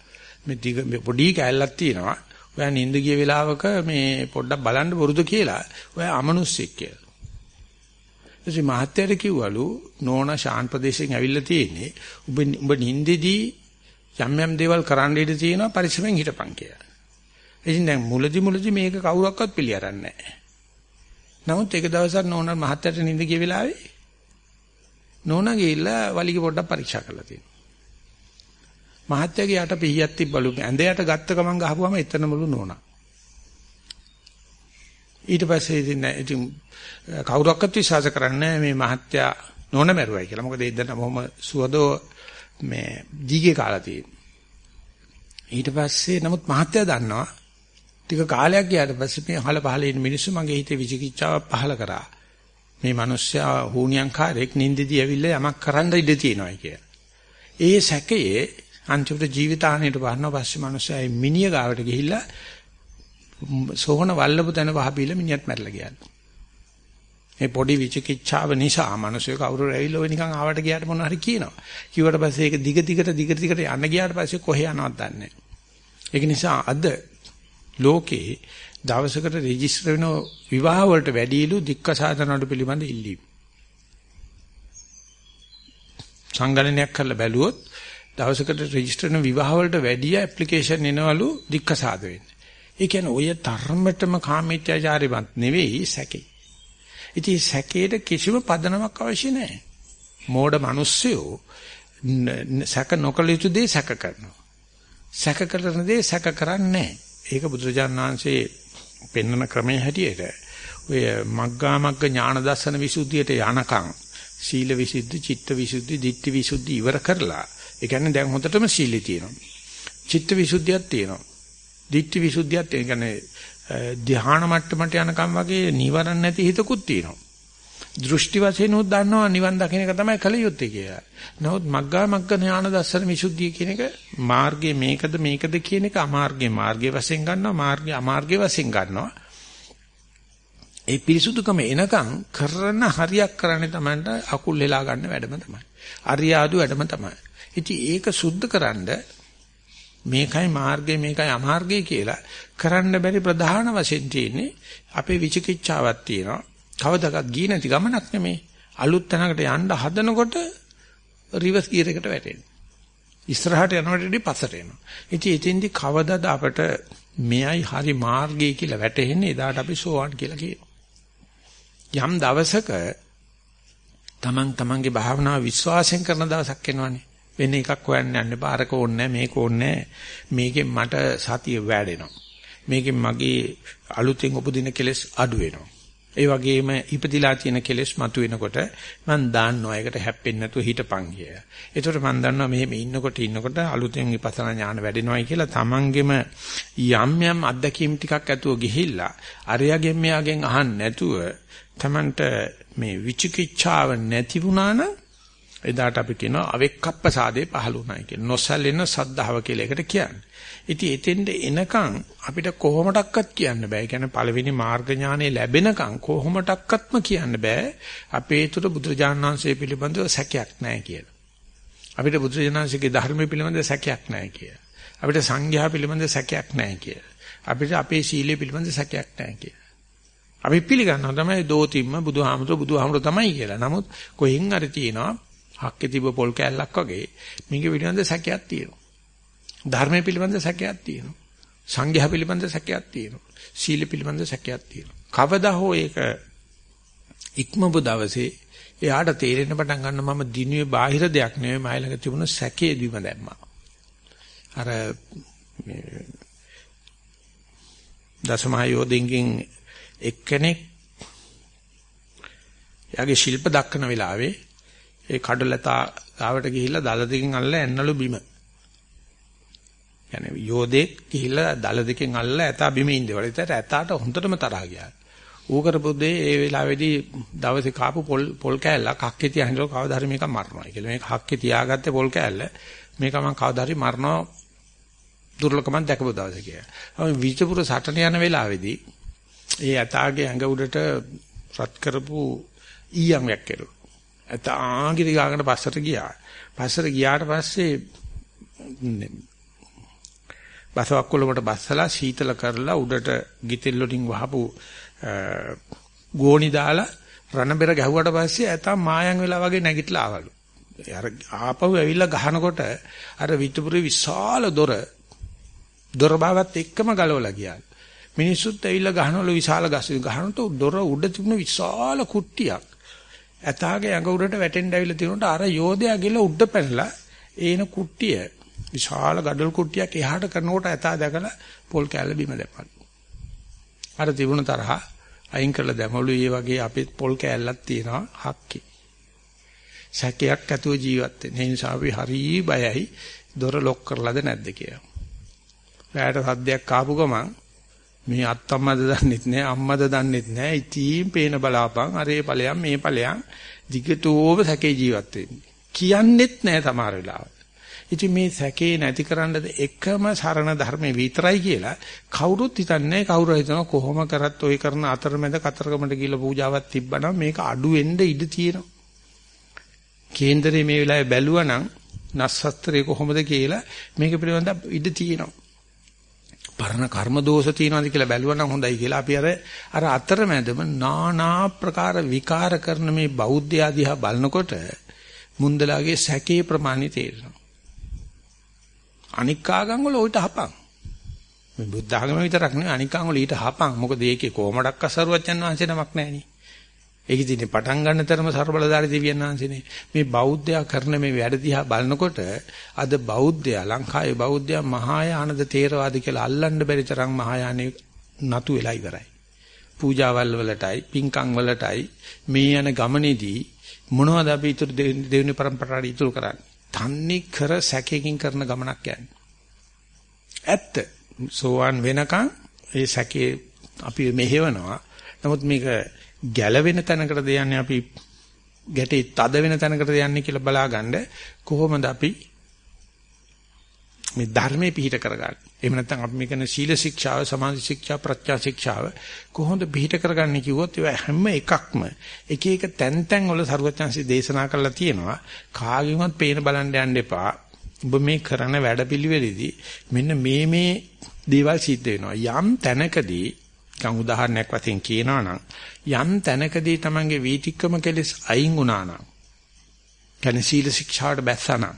මේ දිග පොඩි කෑල්ලක් තියෙනවා. ඔයා නිින්ද ගිය වෙලාවක මේ පොඩ්ඩක් බලන්න වරුද කියලා. ඔයා අමනුස්සෙක් කියලා. ඊට මහත්තයාට කිව්වලු නෝනා ශාන් ප්‍රදේශයෙන් ඇවිල්ලා තියෙන්නේ. ඔබ ඔබ නිින්දෙදී යම් යම් දේවල් කරන්න ඉඩ තියෙනවා පරිස්සමෙන් හිටපන් කියලා. ඉතින් දැන් මුලදි මුලදි මේක කවුරක්වත් පිළිඅරන්නේ නැහැ. නමුත් එක දවසක් නෝනා මහත්තයාට නිින්ද ගිය වෙලාවේ නෝනා ගිහිල්ලා වලිග පොඩ්ඩක් පරීක්ෂා කරලා තියෙනවා. මහත්තයාගේ යට පිහියක් තිබ්බලු ඇඳයට ගත්ත ගමන් ගහපුවම එතනමලු නෝනා. ඊට පස්සේ ඉතින් ඉතින් කවුරක්වත් විශ්වාස කරන්නේ මේ මහත්තයා නෝන මැරුවයි කියලා. මොකද ඒ දෙන්න බොහොම සුවදෝ මේ දීගේ කාලා තියෙනවා. ඊට පස්සේ නමුත් මහත්ය දන්නවා ටික කාලයක් ගියාට පස්සේ මේ අහල පහල ඉන්න මිනිස්සු මගේ හිතේ විචිකිච්ඡාවක් පහල කරා. මේ මිනිස්සයා හුණියන්කාරයෙක් නින්දදී ඇවිල්ලා යමක් කරන්න ඉඩ තියෙනවා කිය. ඒ සැකයේ අන්තිමට ජීවිතාණයට වහනවා පස්සේ මිනිස්සයා මිනිය ගාවට ගිහිල්ලා සෝහන වල්ලපු තැන වහපීලා මිනිහත් මැරලා ගියා. මේ පොඩි විචිකිච්ඡාව නිසා මිනිස්සු කවුරු රැවිලා ඔය නිකන් ආවට ගියාට මොන හරි කියනවා. කිව්වට පස්සේ ඒක දිග දිගට දිග දිගට යන්න ගියාට පස්සේ කොහේ යනවද දන්නේ නැහැ. ඒක නිසා අද ලෝකේ දවසකට රෙජිස්ටර් වෙන විවාහ වලට වැඩිලු දික්කසාධන වල පිළිබඳ ඉල්ලීම්. සංගණනයක් කරලා බැලුවොත් දවසකට රෙජිස්ටර් වෙන විවාහ වලට වැඩි ඇප්ලිකේෂන් එනවලු දික්කසාද වෙන්නේ. ඒ කියන්නේ ඔය ධර්මතම කාමීත්‍යාචාරයවත් නෙවෙයි සැකේ. ඉතින් සැකේට කිසිම පදනමක් අවශ්‍ය නැහැ. මෝඩ මිනිස්සුયો සැක නොකළ යුතු දේ සැක කරනවා. සැක කරන දේ සැක කරන්නේ නැහැ. ඒක බුදුරජාණන් වහන්සේ පෙන්වන ක්‍රමයේ හැටියට ඔය මග්ගා මග්ග ඥාන දර්ශන විසුද්ධියට යනකම් සීල විසුද්ධි, චිත්ත විසුද්ධි, ditthi විසුද්ධි ඉවර කරලා ඒ කියන්නේ දැන් හොඳටම සීලී තියෙනවා. චිත්ත විසුද්ධියක් තියෙනවා. ditthi විසුද්ධියත් ඒ කියන්නේ ධ්‍යාන මට්ටමට යනකම් වගේ නිවරණ නැති හිතකුත් තියෙනවා. දෘෂ්ටි වශයෙන් උත් දන්නවා නිවන් දකින්න එක තමයි කල යුත්තේ කියලා. නමුත් මග්ගා මග්ග ඥාන දර්ශන විසුද්ධිය කියන එක මාර්ගයේ මේකද මේකද කියන එක අමාර්ගයේ මාර්ගයේ වශයෙන් ගන්නවා මාර්ගයේ අමාර්ගයේ වශයෙන් ගන්නවා. ඒ පිරිසුදුකම එනකන් කරන හරියක් කරන්නේ Tamanට අකුල් හෙලා ගන්න වැඩම තමයි. අරියාදු වැඩම තමයි. ඉතින් ඒක සුද්ධකරනද මේකයි මාර්ගය මේකයි අමාර්ගය කියලා කරන්න බැරි ප්‍රධාන වශයෙන් තියෙන්නේ අපේ විචිකිච්ඡාවක් තියෙනවා. කවදාකවත් ගියේ නැති ගමනක් නෙමේ. අලුත් තැනකට යන්න හදනකොට රිවර්ස් ගියර් එකට වැටෙනවා. ඉස්සරහට යනකොටදී පස්සට එනවා. ඉතින් එතෙන්දි කවදාද අපට මෙයයි හරි මාර්ගය කියලා වැටෙන්නේ එදාට අපි සෝවාන් කියලා කියනවා. යම් දවසක තමන් තමන්ගේ භාවනාව විශ්වාසයෙන් කරන දවසක් එනවනේ. වෙන එකක් හොයන්න යන්න බාරක ඕනේ මේක ඕනේ මේකෙන් මට සතිය වැඩෙනවා. මේකෙන් මගේ අලුතෙන් උපදින කෙලෙස් අඩු වෙනවා. ඒ වගේම ඉපදිලා තියෙන කෙලෙස් මතුවෙනකොට මම දන්නවා. ඒකට හැප්පෙන්නේ නැතුව හිටපන් කිය. ඒතකොට මම දන්නවා මෙහෙම ඉන්නකොට ඉන්නකොට අලුතෙන් විපස්සනා ඥාන වැඩෙනවයි කියලා තමන්ගෙම යම් යම් අත්දැකීම් ටිකක් ඇතුව ගිහිල්ලා අරයාගෙන් මෙයාගෙන් අහන්න නැතුව තමන්ට මේ විචිකිච්ඡාව නැති වුණා නම් එදාට අපි කියනවා අවෙක්කප්ප සාදේ පහළුණයි කියන නොසැලෙන සද්ධාව කියලා එකට කියන්නේ. ඉතින් එතෙන්ද එනකන් අපිට කොහොමඩක්වත් කියන්න බෑ. ඒ කියන්නේ පළවෙනි මාර්ග ඥානෙ ලැබෙනකන් කොහොමඩක්වත්ම කියන්න බෑ. අපේ තුර බුදුරජාණන් වහන්සේ පිළිබඳව සැකයක් නැහැ කියලා. අපිට බුදුරජාණන් වහන්සේගේ ධර්මය පිළිබඳව සැකයක් නැහැ කියලා. අපිට සංඝයා පිළිබඳව සැකයක් නැහැ කියලා. අපිට අපේ සීලය පිළිබඳව සැකයක් නැහැ කියලා. අපි පිළිගන්නවා තමයි දෝතිම්ම බුදුහාමුදුර බුදුහාමුදුර තමයි කියලා. නමුත් කොහෙන් හරි තියෙනවා හක්කේ තිබ්බ පොල් කෑල්ලක් වගේ මේක පිළිබඳ සැකයක් තියෙනවා. ධර්මයේ පිළිබඳ සැකයක් තියෙනවා. සංඝයා පිළිබඳ සැකයක් තියෙනවා. සීල පිළිබඳ සැකයක් තියෙනවා. කවදා හෝ ඒක ඉක්මබු දවසේ එයාට තේරෙන්න පටන් ගන්න මම දිනුවේ බාහිර දෙයක් නෙවෙයි මයි ළඟ තිබුණ සැකේ දිම දැම්මා. අර මේ දසමහයෝධින්ගෙන් එක්කෙනෙක් එයාගේ ශිල්ප දක්වන වෙලාවේ ඒ කඩලතා ගාවට ගිහිල්ලා දල දෙකෙන් අල්ලලා ඇන්නලු බිම. يعني යෝධෙක් ගිහිල්ලා දල දෙකෙන් අල්ලලා ඇතා බිම ඉඳවල. ඒතර ඇතාට හොඳටම තරහ ගියා. ඌ කරපු දේ ඒ වෙලාවේදී දවසේ කාපු පොල් පොල් කෑල්ලක් හක්කේ තියාගෙන කවදා හරි මේක මරනවා. ඒ කියන්නේ මේක හක්කේ තියාගත්තේ පොල් කෑල්ල. මේක මම කවදා හරි මරනවා දුර්ලභකමක් දැකපු දවසේ කියලා. අපි විජපුර සටන යන වෙලාවේදී ඒ ඇතාගේ ඇඟ උඩට රත් කරපු ඊයම්යක් කෙරුවා. තාංගිරි ගාගෙන පස්සට ගියා. පස්සට ගියාට පස්සේ බසවක් කොළමට බස්සලා සීතල කරලා උඩට ගිතෙල් වලින් වහපු ගෝණි දාලා රණබෙර ගැහුවට පස්සේ ඇතා මායම් වෙලා වගේ නැගිටලා ආවලු. අර ආපහු ඇවිල්ලා ගහනකොට අර විතුපුරේ විශාල දොර දොර බාවත් එක්කම ගලවලා ගියා. මිනිස්සුත් ඇවිල්ලා ගහනවලු විශාල ගස් ගහනකොට දොර උඩ තිබුණ විශාල කුට්ටියක් ඇතාගේ ඇඟ උඩට වැටෙන්න ඇවිල්ලා තිනුට අර යෝධයා ගිල උඩ පැනලා ඒන කුට්ටිය විශාල gadol කුට්ටියක් එහාට කරනකොට ඇතා දැකලා පොල් කෑල්ල බිම දැම්මා. අර තිබුණ තරහ අයින් කරලා දැමවලු මේ වගේ අපේ පොල් කෑල්ලක් තියෙනවා හක්කේ. සැකයක් ඇතුව ජීවත් වෙන. ඒ නිසා අපි හරි බයයි දොර ලොක් කරලාද නැද්ද කියලා. රැයට සද්දයක් ආපු ගමන් මේ අත්තම්මද දන්නෙත් නෑ අම්මද දන්නෙත් නෑ ඉතින් පේන බලාපන් අරේ ඵලයන් මේ ඵලයන් දිගටෝම සැකේ ජීවත් වෙන්නේ කියන්නෙත් නෑ සමහර වෙලාවට ඉතින් මේ සැකේ නැතිකරන්න එකම සරණ ධර්මේ විතරයි කියලා කවුරුත් හිතන්නේ කවුරු හිතනවා කොහොම කරත් ඔය කරන අතරමැද කතරගමට ගිහලා පූජාවක් තිබ්බනම් මේක අඩු වෙන්න ඉඩ තියෙනවා. කේන්දරේ මේ වෙලාවේ බැලුවනම් නස්සස්ත්‍රය කොහොමද කියලා මේක පිළිබඳව ඉඩ තියෙනවා. පරණ කර්ම දෝෂ තියනවාද කියලා බැලුවනම් හොඳයි කියලා අපි අර අර අතරමැදම নানা ප්‍රකාර විකාර කරන මේ බෞද්ධ ආදීහා බලනකොට මුන්දලාගේ සැකේ ප්‍රමාණි තේරෙනවා. අනික් ආගම් වල ඌට හපං. මේ බුද්ධ ආගම විතරක් නෙවෙයි අනික් ආගම් වල ඊට හපං. මොකද ඒකේ කොමඩක් අසරුවත් යන වංශේ නමක් නැහැ නේ. ඒකෙදි ඉතින් පටන් ගන්න තරම ਸਰබලධාරී දෙවියන් වහන්සේනේ මේ බෞද්ධයා කරන මේ වැඩ දිහා බලනකොට අද බෞද්ධයා ලංකාවේ බෞද්ධයා මහායානද තේරවාද කියලා අල්ලන්න බැරි තරම් මහායානේ නතු වෙලා ඉවරයි. පූජාවල් වලටයි පින්කම් වලටයි මේ යන ගමනේදී මොනවද අපි ඉතුරු දෙවෙනි પરම්පරාවට ඉතුරු කරන්නේ? තන්නේ කර සැකයෙන් කරන ගමනක් යන්නේ. ඇත්ත. සෝවාන් වෙනකන් ඒ සැකේ අපි මෙහෙවනවා. නමුත් මේක ගැලවෙන තැනකටද යන්නේ අපි ගැටේ තද වෙන තැනකටද යන්නේ කියලා බලාගන්න කොහොමද අපි මේ ධර්මයේ පිහිට කරගන්නේ. එහෙම නැත්නම් අපි මේකන සීල ශික්ෂාව, සමාධි ශික්ෂා, ප්‍රඥා ශික්ෂාව කොහොමද පිහිට කරගන්නේ කිව්වොත් ඒවා හැම එකක්ම එක එක තැන් තැන් වල ਸਰවඥාන්සේ දේශනා කරලා තියෙනවා. කාගෙන්වත් පේන බලන්න යන්න එපා. ඔබ මේ කරන වැඩපිළිවෙලෙදී මෙන්න මේ මේ දේවල් සිද්ධ වෙනවා. යම් තැනකදී නිකන් උදාහරණයක් වශයෙන් කියනවා නම් යම් තැනකදී Tamange වීතික්කම කෙලස් අයින් වුණා නම් කියන්නේ සීල ශික්ෂාවට බැස්සා නම්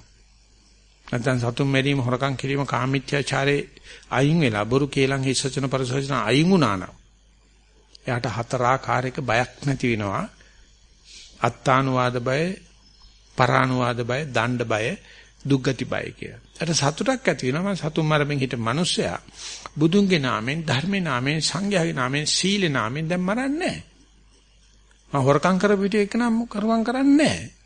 නැත්නම් සතුම් මැරීම හොරකම් කිරීම කාමීත්‍යාචාරේ අයින් වෙලා බොරු කේලම් හිස්සචන පරිසෝචන අයින් වුණා නම් එයාට හතරාකාරයක බයක් නැති වෙනවා. අත්තානුවාද බය පරානුවාද බය දණ්ඩ බය දුක්ගති බය කිය. ඒකට සතුටක් ඇති වෙනවා මම සතුම් මරමින් හිට මිනිස්සයා බුදුන්ගේ නාමෙන් ධර්මේ නාමෙන් සංඝයාගේ නාමෙන් සීලේ නාමෙන් දැන් මරන්නේ නැහැ. මම හොරකම් කරපු විට එක නම් කරුවන් කරන්නේ නැහැ.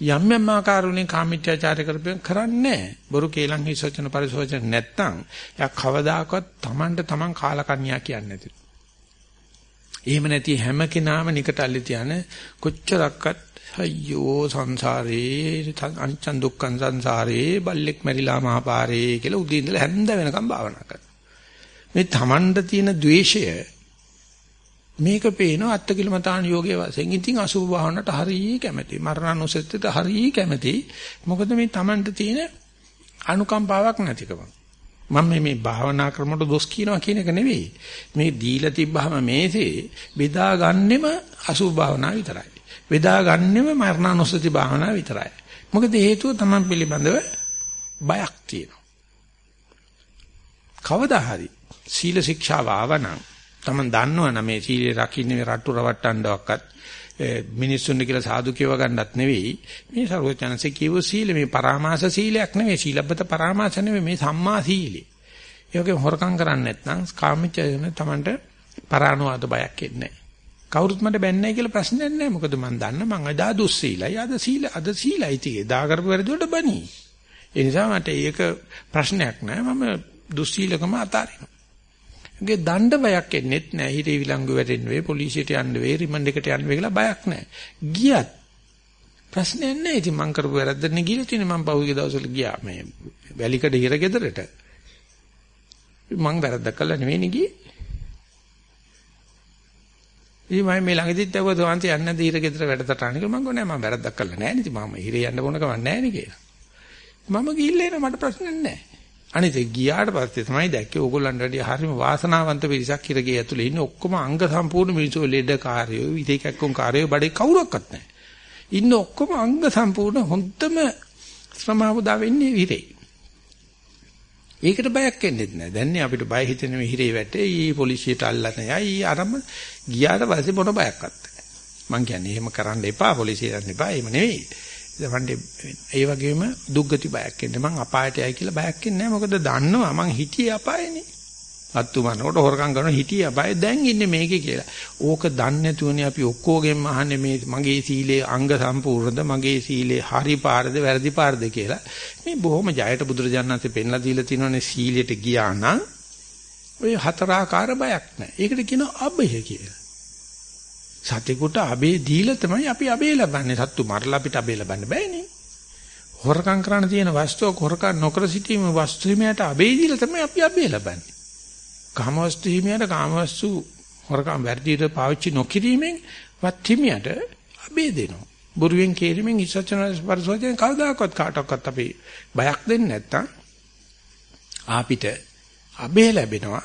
යම් යම් ආකාරුණේ කාමීත්‍යාචාරය කරපියන් කරන්නේ බොරු කේලම් හිසචන පරිසෝචන නැත්තම් යා කවදාකවත් Tamanට Taman කාලකන්‍යා කියන්නේ නැති. එහෙම නැති හැම කෙනාම නිකට අල්ලි තියන කොච්චරක්වත් අයියෝ සංසාරේ අනිච්ච දුක්ඛං සංසාරේ බල්ලෙක් මැරිලා මහපාරේ කියලා උදේ ඉඳලා හැන්ද වෙනකම් භාවනා කරනවා. මේ Tamanට තියෙන द्वේෂය මේක පේනවා අත්කිලමතාන යෝගයේ වශයෙන්. ඉතින් අසුභ භාවනට හරිය කැමැති. මරණානුසෙත්තට හරිය කැමැති. මොකද මේ Tamanට තියෙන අනුකම්පාවක් නැතිකම. මම මේ භාවනා ක්‍රමකට දොස් කියනවා කියන එක නෙවෙයි. මේ දීලා තිබ්බහම මේසේ බෙදා ගන්නෙම අසුභ භාවනා විතරයි. බෙදා ගන්නෙම මරණානුසති භාවනා විතරයි. මොකද හේතුව Taman පිළිබඳව බයක් තියෙනවා. කවදා හරි සීල ශික්ෂාව ආවනම් Taman දන්නවනම් මේ සීලේ රකින්නේ රට්ටු රවට්ටන්නවක්වත් මිනිස්සුන්ට කියලා සාදු කියව ගන්නත් නෙවෙයි මේ ਸਰවඥාන්සේ කියව සීල මේ පරාමාස සීලයක් නෙවෙයි සීලබ්බත පරාමාස නෙවෙයි මේ සම්මා සීලය. ඒකේ හොරකම් කරන්නේ නැත්නම් කාමීච්ඡයන Tamanට පරානුවාද බයක් එන්නේ කවුරුත් මට බැන්නේ කියලා ප්‍රශ්නයක් නැහැ. මොකද මම දන්න මං අදා දුස්සීලයි. අද සීල අද සීලයි tie. දා කරපු වැරදි වලට බනි. ඒ නිසා මට ඒක ප්‍රශ්නයක් නැහැ. මම දුස්සීලකම අතාරිනවා. ගේ දණ්ඩ බයක් එන්නේත් නැහැ. හිතේ විලංගු වැටෙන්න වෙයි, පොලිසියට යන්න වෙයි, රිමන්ඩ් එකට යන්න වෙයි කියලා බයක් නැහැ. ගියත් ප්‍රශ්නයක් නැහැ. ඉතින් මං කරපු වැරද්දනේ ගිහලා තියෙන්නේ මං පහුගිය දවස්වල ගියා මේ වැලිකඩ හිර ගෙදරට. මං වැරද්දක් කළා නෙවෙයිනේ ගියේ. ඉතින් මම මේ ළඟදිත් ඇහුවා තවන්ත යන්නේ නැද්ද හිර ගෙදර වැඩටටාන කියලා මං ගොනේ මම වැරද්දක් කළා නැහැ නේ. ඉතින් මම හිරේ යන්න ඕන කමක් නැහැ නේ කියලා. මම ගිහිල්ලා එන මට ප්‍රශ්නයක් නැහැ. අනිත් ඒ ගියාට පස්සේ තමයි දැක්කේ ඕගොල්ලන්ට වැඩි හරිම වාසනාවන්ත පිරිසක් හිරගේ ඇතුලේ ඉන්නේ ඔක්කොම අංග සම්පූර්ණ මිනිස්සු ලෙඩ කාර්යෝ විදේකක්කම් කාර්යෝ බඩේ කවුරක්වත් නැහැ. ඉන්න ඔක්කොම අංග සම්පූර්ණ හොඳම ශ්‍රමාවදා වෙන්නේ හිරේ. ඒකට බයක් එන්නේ නැහැ. දැන් අපිට බය හිතෙන මේ හිරේ වැටේ ඊ පොලිසියට අල්ලන්න යයි අරම ගියාට පස්සේ මොන බයක්වත් නැහැ. මං කියන්නේ එහෙම කරන්න එපා පොලිසියට යන්න එපා. එහෙම නෙවෙයි. වණ්ඩේ ඒ වගේම දුක්ගති බයක් එන්නේ මං අපායට යයි කියලා බයක් එන්නේ නැහැ මොකද දන්නවා මං හිටියේ අපායනේ අත්තු මනකොට හොරකම් කරන හිටියා බය දැන් ඉන්නේ මේකේ කියලා. ඕක දන්නේ නැතුවනේ අපි ඔක්කොගෙම අහන්නේ මේ මගේ සීලේ අංග සම්පූර්ණද මගේ සීලේ හරි පාරද වැරදි පාරද කියලා. මේ බොහොම ජයට බුදුරජාණන්සේ පෙන්ලා දීලා තියෙනවානේ සීලයට ගියා නම් ඔය හතරාකාර බයක් නැහැ. ඒකට කියනවා අබය කියලා. සතෙකුට අබේ දීලා තමයි අපි අබේ ලබන්නේ. සත්තු මරලා අපිට අබේ ලබන්න බෑනේ. හොරකම් කරන්න තියෙන වස්තුව හොරකම් නොකර සිටීම වස්තු හිමියට අබේ දීලා තමයි අපි අබේ ලබන්නේ. කාමවස්තු හිමියට කාමවස්තු හොරකම් වැඩිට පාවිච්චි නොකිරීමෙන් වත් හිමියට අබේ දෙනවා. බොරුවෙන් කේරීමෙන් ඉස්සචන පරිසෝදයෙන් කවදාකවත් කාටවත් අපි බයක් දෙන්නේ නැත්තම් අපිට අබේ ලැබෙනවා.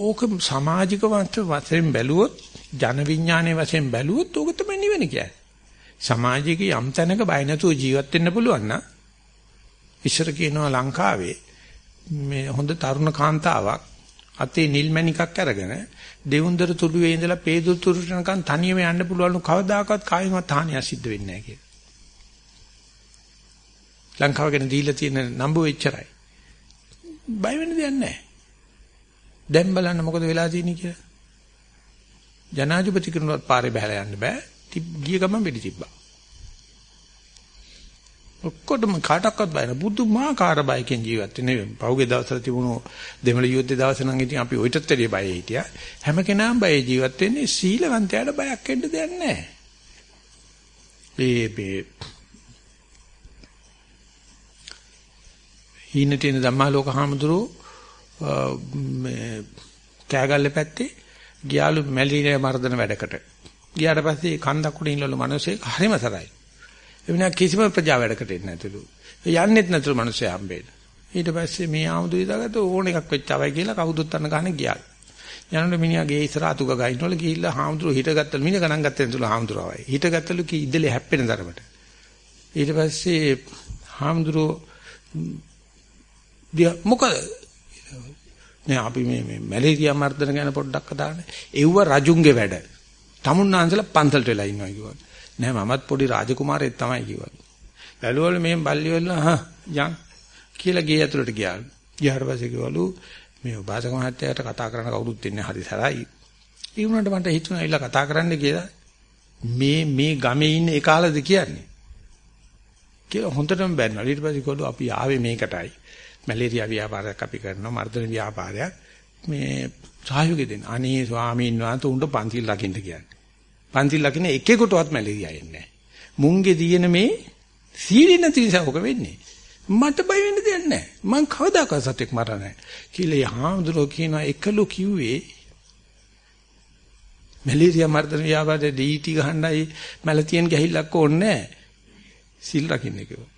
ඕක සමාජික වශයෙන් බැලුවොත් ජන විඥානයේ වශයෙන් බැලුවොත් ඕක තමයි නිවෙන කියන්නේ. සමාජයක යම් තැනක බය නැතුව ජීවත් වෙන්න පුළුවන් නම් ඉස්සර කියනවා ලංකාවේ මේ හොඳ තරුණ කාන්තාවක් අතේ නිල් මණිකක් අරගෙන දෙවුන්දර තුඩුවේ ඉඳලා පේදුරු තුරුටනකන් තනියම යන්න පුළුවන් කවදාකවත් කායිමත් හානියක් සිද්ධ වෙන්නේ නැහැ කියලා. ලංකාව ගැන දීලා තියෙන නම්බු එච්චරයි. බය වෙන්න දෙයක් නැහැ. දැන් බලන්න මොකද වෙලා තියෙන්නේ කියලා. ජනාධිපති කෙනෙකුට පාරේ බහලා යන්න බෑ. ගිය ගමන් වෙඩි තිබ්බා. ඔක්කොටම කාටවත් බය නැහැ. බුදුමාකාර බයකින් ජීවත් වෙන්නේ. පහුගිය දවස්වල තිබුණු දෙමළ යුද්ධේ දවස් නම් ඉතින් අපි ඔයිටත් වැඩිය බය හිටියා. හැම කෙනාම බය ජීවත් වෙන්නේ සීලවන්තයාට බයක් වෙන්න දෙයක් නැහැ. මේ මේ හීනටින ධම්මාලෝක හාමුදුරුවෝ මේ කෑගල්ලේ පැත්තේ ගියාලු මැලිරියා මර්ධන වැඩකට. ගියාට පස්සේ කන්දක් උඩ ඉන්නලු මිනිස්සේ හරිම සරයි. එවන කිසිම ප්‍රජා වැඩකට එන්නේ නැතුළු. යන්නෙත් නැතුළු මිනිස්සු හම්බෙන්න. ඊට පස්සේ මේ ආමුදු ඉදාගත්ත ඕන එකක් වෙච්චවයි කියලා කවුදුත් අන්න ගන්න ගියා. යනකොට මිනිහා ගේ ඉස්සර අතුක ගයින්නවල ගිහිල්ලා හාමුදුරුව හිටගත්තලු මිනිහ ගණන් ගත්තේ නැතුළු හාමුදුරුවවයි. හිටගත්තලු කි ඉදලේ හැප්පෙන තරමට. ඊට පස්සේ හාමුදුරුව මොකද නේ අපි මේ මේ මැලේරියා මර්ධන ගැන පොඩ්ඩක් කතා කරන්නේ. එව්ව රජුන්ගේ වැඩ. තමුන්නාන්සලා පන්සලට වෙලා ඉන්නවා කිව්වා. නෑ මමත් පොඩි රාජකුමාරයෙක් තමයි කිව්වා. බැලුවල මේ බල්ලි වල හා යන් කියලා ගේ ඇතුළට ගියා. ගියාට පස්සේ කිව්වලු මේ උපාසක මහත්තයාට කතා කරන්න කවුරුත් ඉන්නේ හරි සරයි. ඒ වුණාට මට හිතුණා ඉල්ල කතා කරන්න කියලා මේ මේ ගමේ ඉන්න ඒ කාලෙද කියන්නේ. කියලා හොඳටම බැන්නා. ඊට පස්සේ කිව්වලු අපි ආවේ මේකටයි. මැලේරියා ව්‍යාපාරයක් අපි කරනවා මර්ධන ව්‍යාපාරයක්. මේ සහයෝගය දෙන්න. අනේ ස්වාමීන් වහන්සේ උන්ට පන්තිල් ලකින්න කියන්නේ. පන්තිල් ලකින එකෙකුටවත් මැලේරියා එන්නේ නැහැ. මුංගේ දින මේ සීලෙ නැති නිසා ඔක වෙන්නේ. මට බය වෙන්න දෙයක් නැහැ. මං කවදාකවත් සතෙක් මරන්නේ නැහැ. කියලා යහමඳුරෝ කියනවා එකලු කිව්වේ මැලේරියා මර්ධන ව්‍යාපාරේ ඩීටි ගහන්නයි මැලතියන් ගහිල්ලක් ඕනේ නැහැ. සිල් රකින්න කිව්වා.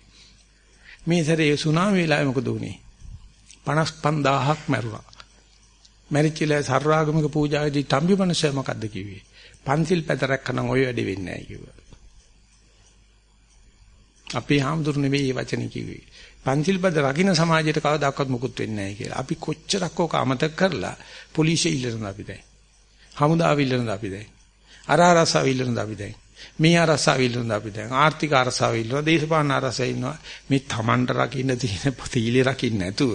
මේ සැරේ සුනාමි වෙලාවේ මොකද වුනේ? 55000ක් මැරුණා. මැරිච්චිලා සර්වාගමික පූජාවේදී තම්බි මනුස්සය මොකද්ද කිව්වේ? පන්සිල් පැතරක් කරනම් ඔය වැඩේ වෙන්නේ නැහැ කිව්වා. අපේ හාමුදුරු නෙවෙයි මේ වචනේ කිව්වේ. පන්සිල් පද රකින්න සමාජයට කවදාකවත් මුකුත් වෙන්නේ නැහැ කියලා. අපි කොච්චරක් ඕක අමතක කරලා පොලිසිය ඉල්ලනවා අපි දැන්. හමුදාව ඉල්ලනවා අපි දැන්. අර අරසාව ඉල්ලනවා අපි දැන්. මේ අරසාව ඉල්ලනවා අපි දැන්. ආර්ථික අරසාව ඉල්ලනවා, දේශපාලන අරසාව ඉන්නවා. මේ Tamanට රකින්න තියෙන තීලේ රකින්න නැතුව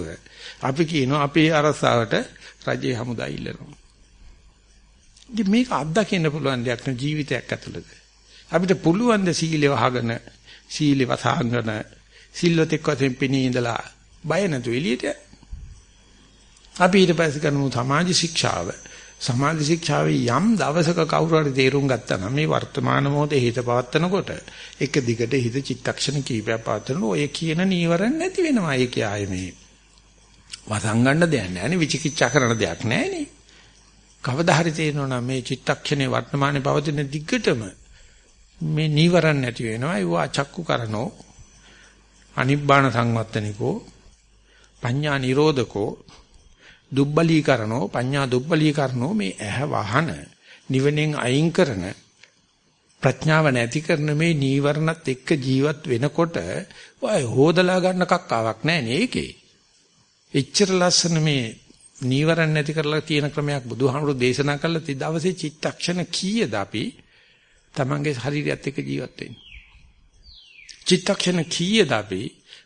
අපි කියනවා අපේ අරසාවට රජේ හමුදා ඉල්ලනවා. ඉතින් මේක අත්දකින්න පුළුවන් දෙයක් නෙවෙයි ජීවිතයක් ඇතුළත. අපිට පුළුවන් ද සීලය වහගෙන සීලය වසහාගෙන සිල්වතෙක් වශයෙන් පිණී ඉඳලා බය නැතු එළියට අපි ඊට පස්සේ කරමු සමාජ ශික්ෂාව. සමාජ ශික්ෂාවේ යම් දවසක කවුරු හරි තේරුම් ගත්තා නම් මේ වර්තමාන මොහොතේ හිත පවත්නකොට එක දිගට හිත චිත්තක්ෂණ කීපයක් පවත්නකොට ඔය කියන නීවරණ නැති වෙනවා. ඒක ආයේ මේ වසංගන්න දෙයක් නැහැ නේ විචිකිච්ඡා කරන දෙයක් නැහැ නේ. කවදා හරි තේරෙනවා මේ චිත්තක්ෂණේ වර්තමානයේ පවතින දිග්ගටම මේ නීවරණ නැති වෙනවා ඒව අචක්කු කරනෝ අනිබ්බාන සංවත්තනිකෝ පඤ්ඤා නිරෝධකෝ දුබ්බලීකරණෝ පඤ්ඤා දුබ්බලීකරණෝ මේ ඇහ වහන නිවනෙන් අයින් කරන ප්‍රඥාව නැති කරන මේ නීවරණත් එක්ක ජීවත් වෙනකොට ඔය හොදලා ගන්න කක්කාවක් නැහැ නේ ඒකේ. එච්චර ලස්සන මේ නීවරණ නැති කරලා තියෙන ක්‍රමයක් බුදුහාමුදුරු දේශනා කළා තී දවසේ චිත්තක්ෂණ කීයද අපි තමන්ගේ ශරීරයත් එක්ක ජීවත් වෙන්නේ. චිත්තක්ෂණ කීයද අපි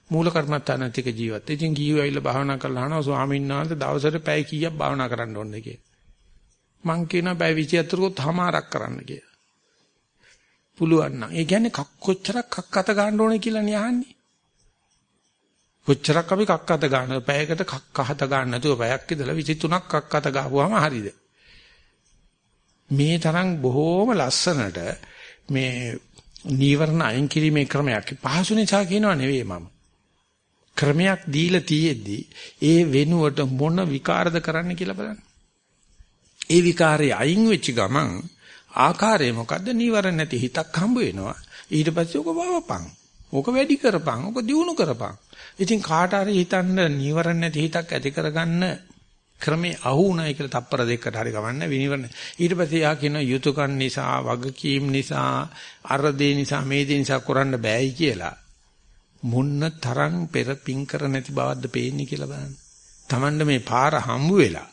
මූල කර්මත්තාන ටික ජීවත්. ඉතින් ගිහිව ඇවිල්ලා භාවනා කරලා අහනවා ස්වාමීන් වහන්සේ දවසට පැය කීයක් භාවනා කරන්න ඕනද කියලා. මං කියනවා පැය 24 කොත් හමාරක් කරන්න කියලා. පුළුවන් නම්. ඒ කියන්නේ කොච්චරක් කක් අත ගන්න ඕනේ කියලා නේ අහන්නේ. කොච්චරක් අපි කක් අත ගන්න පැයකට කක් අහත ගන්න නැතුව පැයක් ඉඳලා 23ක් කක් අත ගහුවාම හරියද? මේ තරම් බොහෝම ලස්සනට මේ නීවරණ අයින් කිරීමේ ක්‍රමයක් පහසු නිසා කියනව නෙවෙයි මම. ක්‍රමයක් දීලා තියෙද්දි ඒ වෙනුවට මොන විකාරද කරන්න කියලා බලන්න. ඒ විකාරය අයින් වෙච්ච ගමන් ආකාරය මොකද්ද? නීවරණ නැති හිතක් හම්බ වෙනවා. ඊට පස්සේ ඔක වවපන්. ඕක වැඩි කරපන්. ඕක දියුණු කරපන්. ඉතින් කාට හරි හිතන්න නීවරණ නැති හිතක් ඇති කරගන්න ක්‍රමේ අහු උනායි කියලා තප්පර දෙකකට හරි ගමන්න විනිවරණ ඊට පස්සේ යා කියන යුතුයකන් නිසා වගකීම් නිසා අර දේ නිසා මේ දේ නිසා කරන්න බෑයි කියලා මුන්න තරම් පෙර පිං කර නැති බවක්ද පේන්නේ කියලා බලන්න. Tamand මේ පාර හම්බ වෙලා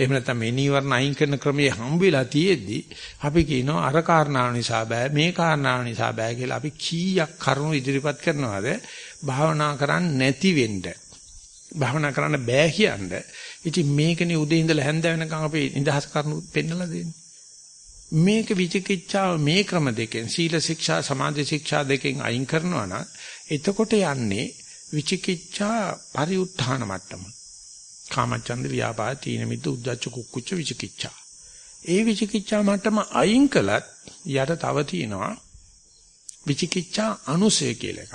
එහෙම නැත්නම් මේ නීවරණ අයින් කරන ක්‍රමයේ හම්බ වෙලා තියෙද්දි අපි කියනවා අර කාරණාව නිසා බෑ මේ කාරණාව නිසා බෑ කියලා අපි කීයක් කරුණු ඉදිරිපත් කරනවාද භාවනා කරන්නේ නැති වෙන්න භාවනා කරන්න බෑ කියන්නේ ඉතින් මේකනේ උදේ ඉඳලා හැන්ද වෙනකන් අපි නිදහස් කරනු පෙන්නලා දෙන්නේ. මේක විචිකිච්ඡාව මේ ක්‍රම දෙකෙන් සීල ශික්ෂා සමාධි ශික්ෂා දෙකෙන් අයින් කරනවා නම් එතකොට යන්නේ විචිකිච්ඡා පරිඋත්ථාන මට්ටම. කාමචන්ද ව්‍යාපාද තීන මිද්ද උද්ධච්ච කුක්කුච්ච විචිකිච්ඡා. ඒ විචිකිච්ඡා මට්ටම අයින් කළත් යට තව තියෙනවා විචිකිච්ඡා අනුසය කියලා එකක්.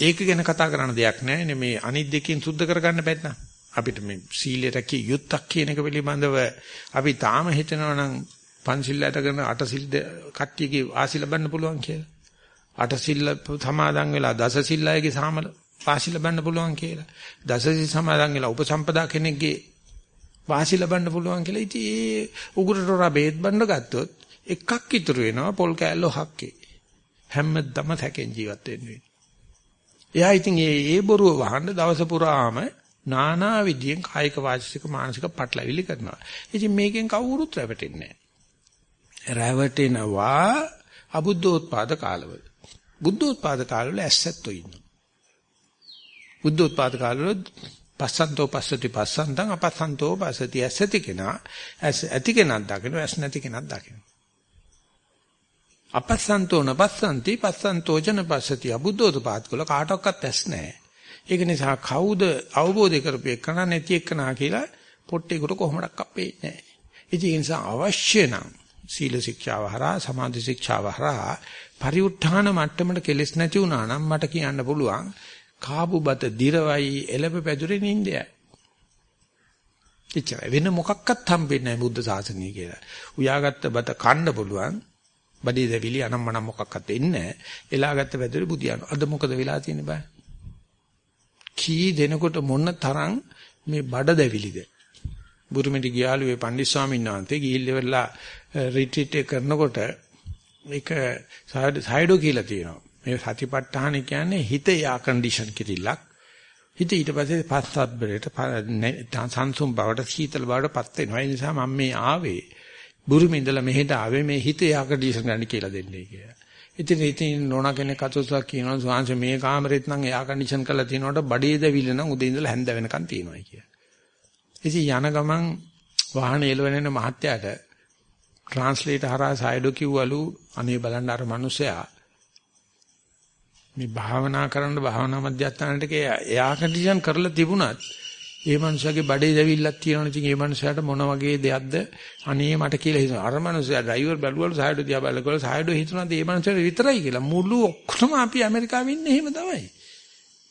ඒක ගැන කතා කරන්න දෙයක් නැහැ මේ අනිත් දෙකෙන් සුද්ධ කරගන්න බැන්න අපිට මේ සීලය රැකිය යුත්තක් කියන එක පිළිබඳව අපි තාම හිතනවා නම් පන්සිල් ඇටගෙන අටසිල් කට්ටියගේ වාසි ලබන්න පුළුවන් කියලා අටසිල් සමාදන් වෙලා දසසිල් අයගේ සාමල වාසි ලබන්න පුළුවන් කියලා දසසිල් සමාදන් වෙලා උපසම්පදා කෙනෙක්ගේ වාසි ලබන්න පුළුවන් කියලා ඉතින් ඒ උගුරට රා බේත් බණ්ඩ ගත්තොත් එකක් ඉතුරු වෙනවා පොල් කෑල්ල හක්කේ හැමදම තැකෙන් ජීවත් වෙන්නේ එයා ඉතින් ඒ ඒ බොරුව වහන්න දවස පුරාම নানা විදියෙන් කායික වාචික මානසික පටලවිලි කරනවා. ඉතින් මේකෙන් කවුරුත් රැවටෙන්නේ නැහැ. රැවටෙනවා අබුද්ධෝත්පාද කාලවල. බුද්ධෝත්පාද කාලවල ඇස්සැත්තෝ ඉන්නවා. බුද්ධෝත්පාද කාලවල පස්සන්තෝ පස්සති පස්සන්තං අපස්සන්තෝ පස්සති ඇස්සති කෙනා ඇස් ඇති කෙනක් දකින්න ඇස් නැති කෙනක් දකින්න. අපස්සන්තෝ නපස්සන්ති පස්සන්තෝ ජන පස්සති අබුද්ධෝතපාත් කළ කාටවත් ඇස් නැහැ. ඒක නිසා කවුද අවබෝධ කරපු එකනා නැති එකනා කියලා පොට්ටේකට කොහොමඩක් අපේන්නේ නැහැ. ඉතින් ඒ නිසා අවශ්‍ය නම් සීල ශික්ෂාව හරහා සමාධි ශික්ෂාව හරහා පරිඋත්ථාන මට්ටමට කෙලස් නැති වුණා නම් මට කියන්න පුළුවන් කාබු බත දිරවයි එළඹ පැදුරේ නින්දයයි. එච්චරයි වෙන මොකක්වත් හම්බෙන්නේ නැහැ බුද්ධ ශාසනය කියලා. උයාගත්ත බත කන්න පුළුවන් බඩේ දැවිලි අනම්මනම් මොකක්වත් එන්නේ නැහැ. එලාගත්ත වැදුරු බුදියාන. අද මොකද වෙලා තියෙන්නේ බෑ. කී දෙනකොට මොන තරම් මේ බඩ දැවිලිද? බුරුමෙට ගියාලු ඒ පණ්ඩිත් ස්වාමීන් වහන්සේ ගිහිල්ලා රිට්‍රීට් eh, එක කරනකොට ඒක සයිඩෝ කියලා තියෙනවා. මේ සතිපට්ඨාන කියන්නේ හිත යා කන්ඩිෂන් කිරිල්ලක්. හිත ඊට පස්සේ පස්සබ්බරේට සංසුම් බවට සීතල බවට පත් වෙනවා. ඒ නිසා මම මේ ආවේ බුරුම ඉඳලා මෙහෙට ආවේ මේ හිත එයා කන්ඩිෂන් ගන්න කියලා දෙන්නේ කියලා. ඉතින් ඉතින් නෝනා කෙනෙක් අතොස්සක් කියනවා ස්වාංශ මේ කාමරෙත් නම් එයා කන්ඩිෂන් කරලා තිනකොට බඩේ දැවිල්ල නම් උදේ ඉඳලා හැන්ද වෙනකන් තියෙනවා කියලා. ඉතින් යන ගමන් වාහනේ එළවෙන මහත්තයාට ට්‍රාන්ස්ලේටර් හරහා සයිඩෝ කිව්වලු අනේ බලන්න අර මිනිසයා මේ භාවනා කරන්න භාවනා මධ්‍යස්ථානට එයා කන්ඩිෂන් කරලා තිබුණත් ඒ මනුස්සයාගේ බඩේ දැවිල්ලක් තියෙනවනේ ඉතින් ඒ මනුස්සයාට මොන වගේ දෙයක්ද අනේ මට කියලා හිතනවා. අර මනුස්සයා ඩ්‍රයිවර් බැලුවලු සායඩෝ දිහා බලනකොට සායඩෝ හිතනවා ඒ මනුස්සයාට විතරයි කියලා. මුළු ඔක්කොම අපි ඇමරිකාවේ ඉන්නේ එහෙම තමයි.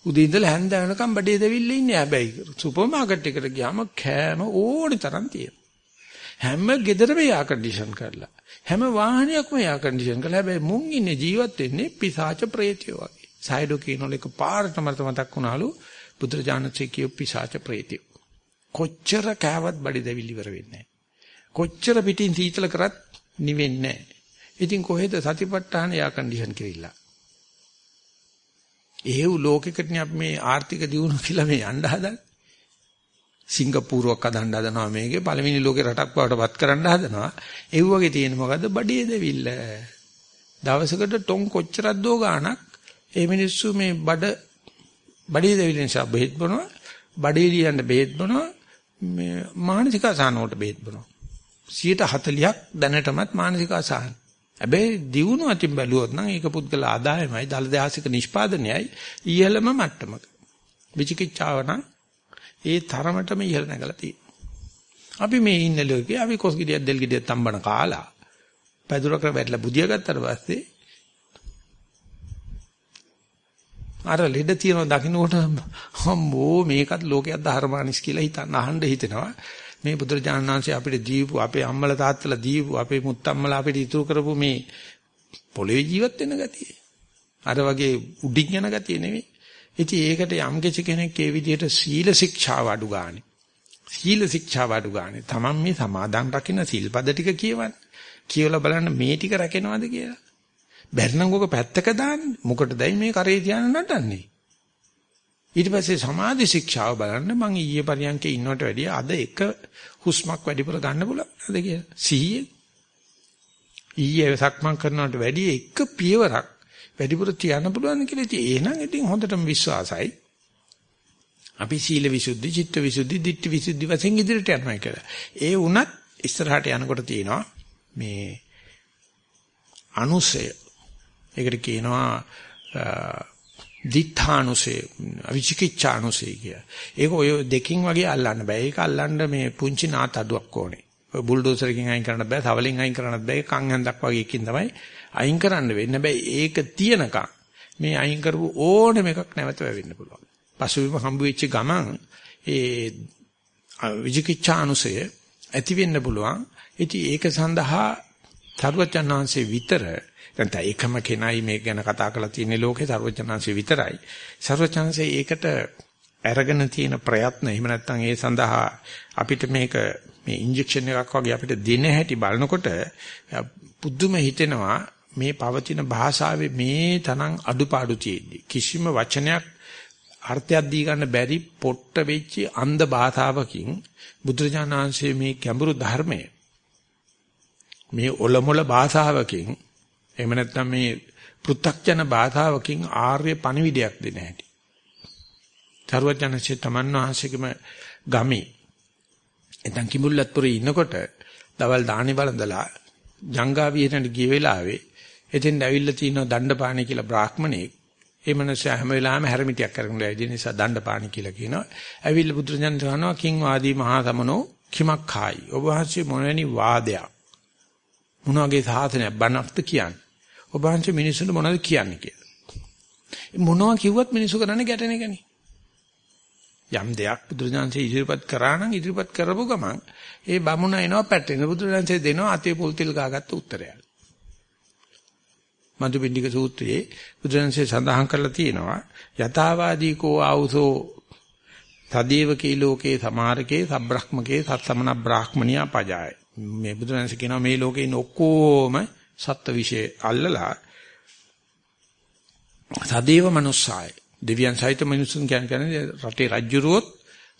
උදේ ඉඳලා හැන්ද වෙනකම් බඩේ දැවිල්ල ඉන්නේ. හැබැයි සුපර් මාකට් එකට ගියාම කෑම ඕනි තරම් තියෙනවා. හැම ගෙදරම එයා කන්ඩිෂන් කරලා. හැම වාහනයක්ම එයා කන්ඩිෂන් කරලා. හැබැයි මුන් ඉන්නේ ජීවත් වෙන්නේ පිසාච ප්‍රේතයෝ වගේ. සායඩෝ කියනවල එක පාරට මට මතක් වුණාලු බුදුරජාණන්සේ කියු පිසාච ප්‍රේතිය. කොච්චර කෑවත් බඩි දෙවිලි ඉවර වෙන්නේ කොච්චර පිටින් සීතල කරත් නිවෙන්නේ ඉතින් කොහෙද සතිපට්ඨාන යා කන්ඩිෂන් කිරිලා. එහෙව් ලෝකෙකටනේ අපි මේ ආර්ථික දියුණුව කියලා මේ යන්න හදන්නේ. සිංගප්පූරුවක් හදන්න හදනවා මේකේ පළවෙනි ලෝකේ රටක් බවට පත් කරන්න හදනවා. ඒ වගේ තියෙන මොකද්ද බඩේ දෙවිල්ල. දවසකට ටොන් කොච්චරක් දෝ ගාණක් ඒ මිනිස්සු මේ බඩ බඩේ දෙවිලෙන් නිසා බෙහෙත් බොනවා බඩේ ලියන්න බෙහෙත් බොනවා මේ මානසික අසහනකට බෙහෙත් බොනවා 140ක් දැනටමත් මානසික අසහන. හැබැයි දියුණු අතින් බැලුවොත් නම් ඒක පුද්ගල ආදායමයි දලදහසික නිෂ්පාදනයයි ඉහළම මට්ටමක. විචිකිච්ඡාව නම් ඒ තරමටම ඉහළ නැගලා තියෙනවා. අපි මේ ඉන්න ලෝකේ අපි කොස් ගෙඩියක් දෙල් ගෙඩියක් තම්බන කාලා පැදුරක වැටලා බුදියා ගත්තට පස්සේ අර ලෙඩ තියෙන දකින්නකොට හම්බෝ මේකත් ලෝකයක් ධර්මානිස් කියලා හිතන්න අහන්න හිතෙනවා. මේ බුදුරජාණන් වහන්සේ අපිට දීපු අපේ අම්මලා තාත්තලා දීපු අපේ මුත්තම්මලා අපිට ඉතුරු කරපු මේ පොළවේ ජීවත් වෙන ගතිය. අර වගේ උඩින් යන ගතිය නෙවෙයි ඉතින් ඒකට යම් කෙනෙක් ඒ විදිහට සීල ශික්ෂාව අඩු ගානේ සීල ශික්ෂාව අඩු ගානේ තමන් මේ සමාදන් රකින්න සිල්පද ටික කියවන්න කියවලා බලන්න මේ ටික රැකෙනවද කියලා බැරිනම් ඔක පැත්තක දාන්න. මොකටදයි මේ කරේ තියාන නටන්නේ? ඊට පස්සේ සමාධි ශික්ෂාව බලන්න මං ඊයේ පරියන්කේ ඉන්නවට වැඩිය අද එක හුස්මක් වැඩිපුර ගන්න පුළුවන්ද කියලා. සිහියේ ඊයේ සක්මන් කරනවට වැඩිය එක පියවරක් වැඩිපුර තියන්න පුළුවන් කියලා ඉතින් එහෙනම් ඉතින් හොඳටම විශ්වාසයි. අපි සීල විසුද්ධි, චිත්ත විසුද්ධි, ditthi විසුද්ධි වශයෙන් ඉදිරියට යනවා කියලා. ඒ වුණත් ඉස්සරහට යනකොට තියෙනවා මේ අනුසය ඒකට කියනවා දිඨානුසය අවිචිකිච්ඡානුසය කිය. ඒක ඔය දෙකින් වගේ අල්ලන්න බෑ. ඒක අල්ලන්න මේ පුංචි නාත් අඩුවක් ඕනේ. ඔය බුල්ඩෝසරකින් අයින් කරන්න බෑ, සවලින් අයින් කරන්නත් බෑ. කන් හැන්දක් වගේ එකකින් තමයි අයින් කරන්න වෙන්නේ. හැබැයි ඒක තියනකම් මේ අයින් කරපු ඕනෙම එකක් නැවත වෙවෙන්න පුළුවන්. පසුබිම හම්බ වෙච්ච ගමන් ඒ විචිකිච්ඡානුසය ඇති වෙන්න පුළුවන්. ඉතින් ඒක සඳහා තරුවචනාංශේ විතර නැත්නම් එකම කෙනයි මේක ගැන කතා කරලා තියෙන ලෝකේ සර්වඥාන්සේ විතරයි. සර්වඥාන්සේ ඒකට අරගෙන තියෙන ප්‍රයත්න එහෙම නැත්නම් ඒ සඳහා අපිට මේක මේ ඉන්ජෙක්ෂන් එකක් වගේ අපිට දෙන හැටි බලනකොට පුදුම හිතෙනවා මේ පවතින භාෂාවේ මේ තරම් අඩුපාඩු තියෙද්දි කිසිම වචනයක් අර්ථයක් දී ගන්න බැරි පොට්ට වෙච්ච අන්ධ භාෂාවකින් බුදුරජාණන් මේ ගැඹුරු ධර්මය මේ ඔලොමොල භාෂාවකින් එහෙම නැත්නම් මේ පෘ탁ජන බාධාවකින් ආර්ය පණිවිඩයක් දෙන හැටි. චරවචනසේ තමන් වහන්සේගම ගමේ එතන් කිඹුල්ලත්පුරේ ඉන්නකොට දවල් දානි බලඳලා ජංගා විහෙරට ගිය වෙලාවේ එතෙන් ඇවිල්ලා තියෙන දණ්ඩපාණි කියලා බ්‍රාහ්මණෙක් ඒ මනුස්සයා හැම වෙලාවෙම හැරමිටියක් කරගෙන ඉඳලා නිසා දණ්ඩපාණි කියලා කියනවා. ඇවිල්ලා බුදුරජාණන් වහන්සේ කිං වාදී මහා සමනෝ කිමක් ખાයි. ඔබ වහන්සේ මොනවැනි වාදයක් මොන වගේ සාසනයක් බණක්ද කියන්නේ? ඔබ වහන්සේ මිනිස්සුන්ට මොනවද කියන්නේ කියලා. මොනවා කිව්වත් මිනිස්සු කරන්නේ ගැටෙන එකනේ. යම් දෙයක් බුදුරජාන්සේ ඉදිරිපත් කරා නම් ඉදිරිපත් කරපු ගමන් ඒ බමුණ එනවා පැටෙන බුදුරජාන්සේ දෙනවා අතේ පොල් තෙල් ගාගත්ත උත්තරයක්. මදුපිණ්ඩික සූත්‍රයේ බුදුරජාන්සේ සඳහන් කරලා තියෙනවා යථාවාදී කෝ ආවුසෝ තදේවකී ලෝකේ සමාරකේ සබ්‍රහ්මකේ සත්සමන බ්‍රාහ්මනියා පජාය. මේ බුදුරජාන්සේ කියනවා මේ ලෝකේ ඉන්න ඔක්කොම සත්ත්ව วิ ෂය අල්ලලා සදේව මනුස්සාය දෙවියන් සහිත මිනිසුන් කියන්නේ රටේ රජ්ජුරුවොත්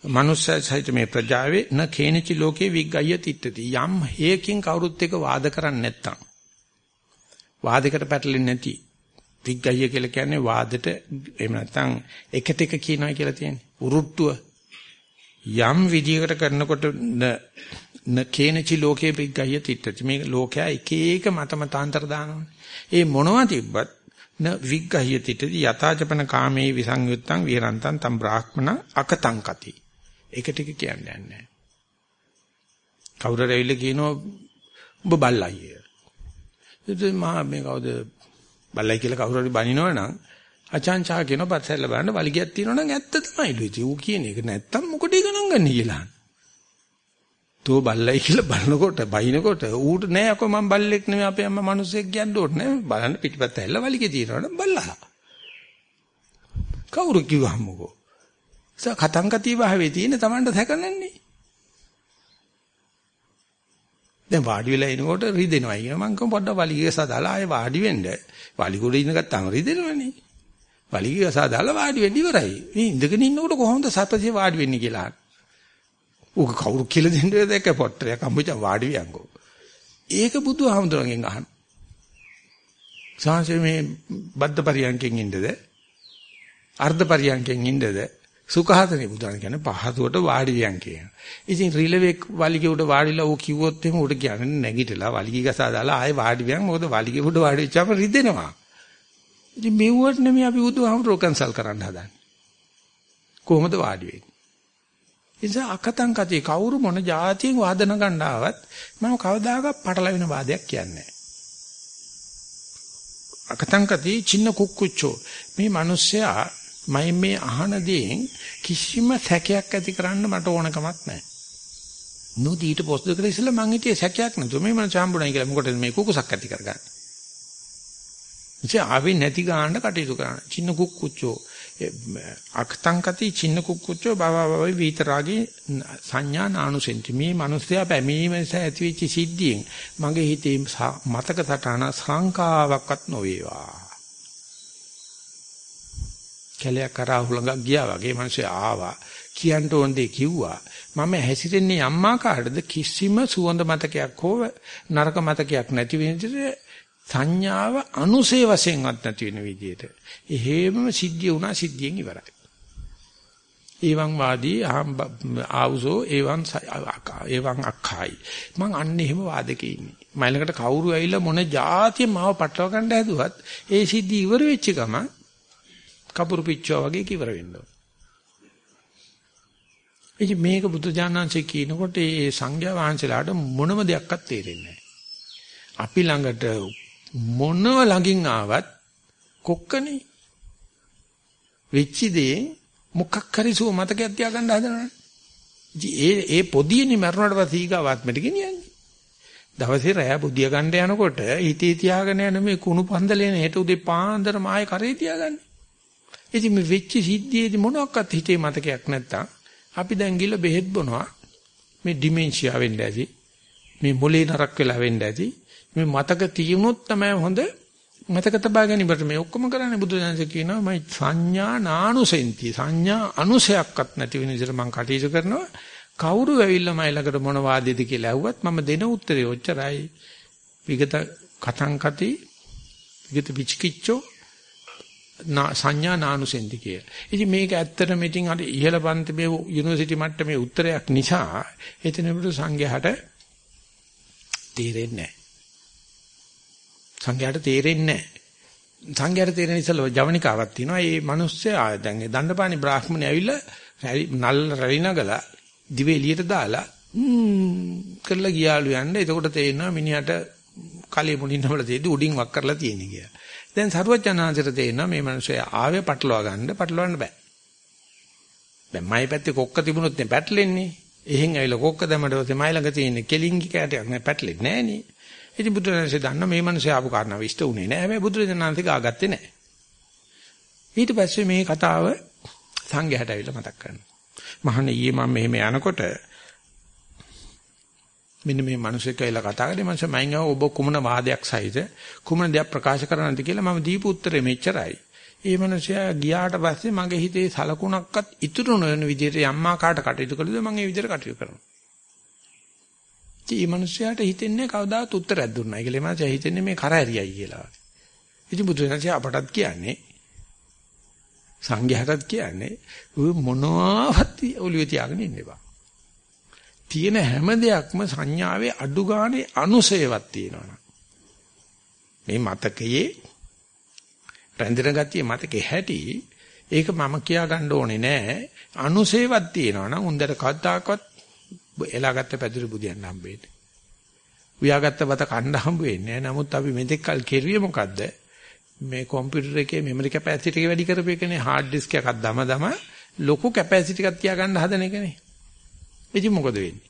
මනුස්සය සහිත මේ ප්‍රජාවේ න කේනචි ලෝකේ විග්ගය තිට්ඨති. යම් හේකින් කවුරුත් එක වාද කරන්නේ නැත්තම්. වාදයකට පැටලෙන්නේ නැති. විග්ගය කියලා කියන්නේ වාදෙට එහෙම නැත්නම් එකට එක කියනවා කියලා තියෙන්නේ. උරුට්ටුව. යම් විදියකට කරනකොට න කේනචි ලෝකේ පිග්ගය තිට්ඨති. මේ ලෝකයා එක එක මතමතාන්තර දානවනේ ඒ මොනවා තිබ්බත් න විග්ගය තිට්ඨති යථාචපන කාමේ විසංයුත්තං විරන්තං තම් බ්‍රාහ්මණ අකතං කති. ඒක ටික කියන්නේ නැහැ. කවුරු රැවිල කියනවා ඔබ බල්ලයි ඉතින් මහා මේ කවුද බල්ලයි කියලා කවුරු හරි බනිනවනම් අචාන්චා කියන පස්සෙල්ල බලන්න වලිගයක් තියෙනවා නම් ඇත්ත තමයිලු ඉතින් ඌ කියන එක නැත්තම් මොකටද ගණන් ගන්න කියලා. තෝ බල්ලයි කියලා බලනකොට බයිනකොට ඌට නෑ අකෝ මම බල්ලෙක් නෙමෙයි අපේ අම්මා මිනිස්සෙක් කියන්න ඕනේ නෑ. බලන්න පිටිපස්ස ඇල්ල වලිගේ තියෙනවනම් බල්ලා කවුරු කිව්වහමකෝ සා කතංකති භාවයේ තියෙන Tamanට සැකනන්නේ දැන් වාඩි වෙලා ඉනකොට රිදෙනවා. කියන මං කොහොම පොඩ්ඩක් වලිගය සදාලා ආයේ වාඩි වෙන්න. වලිගොඩ ඉඳ ගත්තාම රිදෙනවනේ. වලිගය සදාලා වාඩි වෙන්න ඉවරයි. මේ ඉඳගෙන ඉන්නකොට කොහොමද සපසේ වාඩි වෙන්නේ කියලා ඌක කවුරු කියලා දෙන්නේ දැක්ක පොට්ටරයක් අම්බුචා වාඩි වියන්කෝ. ඒක බුදුහාමුදුරන්ගෙන් අහන. සාංශේ මේ බද්ද පරියන්කෙන් ඉන්නද? අර්ධ පරියන්කෙන් ඉන්නද? සුඛාසනේ බුදුන් කියන්නේ පහසුවට වාඩි වියන් කියන. ඉතින් රිලෙවේ වලිගේ උඩ වාඩිලා ඌ කිව්වොත් එහෙම උඩ කියන්නේ නැගිටලා වලිගී ගසා දාලා ආයෙ වාඩි වියන් මොකද වලිගේ උඩ වාඩි වෙච්චාම රිදෙනවා. ඉතින් මෙව්වට නෙමෙයි අපි බුදුහාමුදුරුවෝ කන්සල් කරන්න හදන්නේ. කොහොමද වාඩි වෙන්නේ? නිසා අකතං කති කවුරු මොන જાතියෙන් වාදන ගණ්ඩාවත් මම කවදාකවත් පටලවෙන වාදයක් කියන්නේ නැහැ. අකතං කති චින්න කුක්කුච්චෝ මේ මිනිස්සයා මම මේ අහන දේෙන් කිසිම සැකයක් ඇති කරන්න මට ඕනකමක් නැහැ. නෝදීට පොස් දෙකට ඉස්සෙල්ලා මං හිටියේ සැකයක් නැතුව මේ මන සම්බුණයි කියලා මොකටද මේ කුකුසක් ඇති කරගන්නේ. ඉතින් ආවේ නැති ගාන්න කටයුතු කරන්න. චින්න කුක්කුච්චෝ අක්තංකති චින්න කුක්කුච්චෝ බවවවයි විතරාගේ සංඥා නානුසෙන්ති. මේ මිනිස්සයා පැමීම නිසා ඇතිවෙච්ච සිද්ධියෙන් මගේ හිතේ මතක සටහන සංකාවක්වත් නොවේවා. කැලයක් කරා හුලඟක් ගියා වගේ මිනිස්සු ආවා කියන්න ඕන දේ කිව්වා මම හැසිරෙන්නේ අම්මාකාටද කිසිම සුවඳ මතකයක් හෝ නරක මතකයක් නැති විදිහට සංඥාව අනුසේ වශයෙන්වත් නැති වෙන විදිහට. එහෙමම සිද්ධිය වුණා සිද්ධියෙන් ඉවරයි. එවං වාදී ආවුසෝ එවං එවං අක්ඛයි. මං අන්න එහෙම වාදකේ ඉන්නේ. මයිලකට කවුරු ඇවිල්ලා මොන જાතිය මාව පටලවා ගන්න හැදුවත් ඒ සිද්ධි ඉවර වෙච්ච ගමන් කපුරු පිච්චුවා වගේ කිවර වෙන්න ඕන. ඉතින් මේක බුදුජානන්සේ කියනකොට ඒ සංඝයා වහන්සේලාට මොනම දෙයක්වත් තේරෙන්නේ අපි ළඟට මොනව ළඟින් ආවත් කොක්කනේ. වෙච්ච දේ මොකක් හරි සුව මතකයක් තියාගන්න හදනවනේ. ඉතින් ඒ ඒ පොදියනේ මරුණාට පස්සේ ඊගාවාත්මට ගෙනියන්නේ. දවසේ රෑ බුදිය ගන්න යනකොට හිතේ තියාගෙන යන මේ කුණු පන්දලේන හෙට උදේ පාන්දර මායේ කරේ තියාගන්නේ. ඉතින් මේ වෙච්ච සිද්ධියේදී මොනවාක්වත් හිතේ මතකයක් නැත්තම් අපි දැන් ගිල බෙහෙත් බොනවා මේ ඩිමෙන්ෂියා වෙන්න ඇති මේ මොලේ නරක් වෙලා වෙන්න ඇති මේ මතක තියුණොත් තමයි හොඳ මතක තබා ගැනීමට මේ ඔක්කොම කරන්නේ බුදුදහමේ කියනවා මයි සංඥා නානුසෙන්ති සංඥා අනුසයක්වත් නැති වෙන විදිහට මම කටයුතු කරනවා කවුරු ඇවිල්ලා මයි ළඟට මොන වාදයේද කියලා ඇහුවත් මම දෙන උත්තරේ ඔච්චරයි විගත කතං කති විගත විචිකිච්ඡෝ සංඥා නානුසෙන්ති කිය. ඉතින් මේක ඇත්තටම ඉතින් අර ඉහළ පන්තිමේ යුනිවර්සිටි මට්ටමේ උත්තරයක් නිසා එතනට සංඝයාට තේරෙන්නේ නැහැ. සංඝයාට තේරෙන්නේ නැහැ. සංඝයාට තේරෙන ඉස්සල ජවනිකාවක් තියෙනවා. මේ මිනිස්සයා දැන් දණ්ඩපාණි බ්‍රාහ්මණය ඇවිල්ලා නල් රැලි නගලා දිවේ එළියට දාලා කරලා ගියාලු යන්න. එතකොට තේරෙනවා මිනිහට කලිය මුලින්ම වල තේදි උඩින් වක් කරලා තියෙන කියලා. දැන් සරුවචනාංශයට තේරෙනවා මේ මිනිස්සයා ආවේ පටලවා ගන්න පටලවන්න බෑ. දැන් මයි පැත්තේ කොක්ක තිබුණොත් නේ පැටලෙන්නේ. එහෙන් ඇවිල්ලා කොක්ක දැමඩ තමයි ළඟ තියෙන කෙලින්ගි කැටයක් නෑ පැටලෙන්නේ නෑනේ. ඉතින් බුදුරජාණන්සේ දන්න මේ මිනිස්සයා ආපු කාරණාව ඉෂ්ට උනේ නෑ. හැබැයි බුදුරජාණන්සේ ගාගත්තේ නෑ. ඊට පස්සේ මේ කතාව සංඝයාට ඇවිල්ලා මතක් කරනවා. මහණ ඊයේ මම මෙහෙම යනකොට මෙන්න මේ මිනිස්සෙක් කියලා කතා කරේ මම මයින් ඔබ කුමන වාදයක් සහිත කුමන දෙයක් ප්‍රකාශ කරන්නද කියලා මම දීපු උත්තරේ මෙච්චරයි. ඒ මිනිසයා ගියාට පස්සේ මගේ හිතේ සලකුණක්වත් ඉතුරු නොවන විදිහට යම්මා කාට කටයුතු කළද මම ඒ විදිහට කටයුතු කරනවා. ඉතින් මේ මිනිසයාට හිතෙන්නේ කවදාවත් උත්තරයක් දුන්නා කියලා. ඒ මිනිසයා හිතන්නේ මේ කරහැරියයි කියලා. ඉතින් බුදුරජාණන් අපටත් කියන්නේ සංඝයාටත් කියන්නේ මොනවාවත් ඔළුවේ තියාගෙන ඉන්න එපා. තියෙන හැම දෙයක්ම සංඥාවේ අඩු ගානේ අනුසයවත් තියෙනවා මේ මතකයේ රැඳෙන ගතිය මතකේ හැටි ඒක මම කියා ගන්න ඕනේ නෑ අනුසේවත් තියෙනවා නම් උන්දර කද්දාකවත් එලාගත්ත පැදුරු බුදියන් හම්බෙන්නේ. උයාගත්ත බත කන්න හම්බ වෙන්නේ නෑ. නමුත් අපි මෙතෙක් කල් කෙරුවේ මොකද්ද? මේ කම්පියුටර් එකේ මෙමරි කැපැසිටි එක වැඩි කරපු එකනේ හાર્ඩ් ඩිස්ක් එකක් දම දම ලොකු කැපැසිටි එකක් තියාගන්න හදන එකනේ. ඉතින් මොකද වෙන්නේ?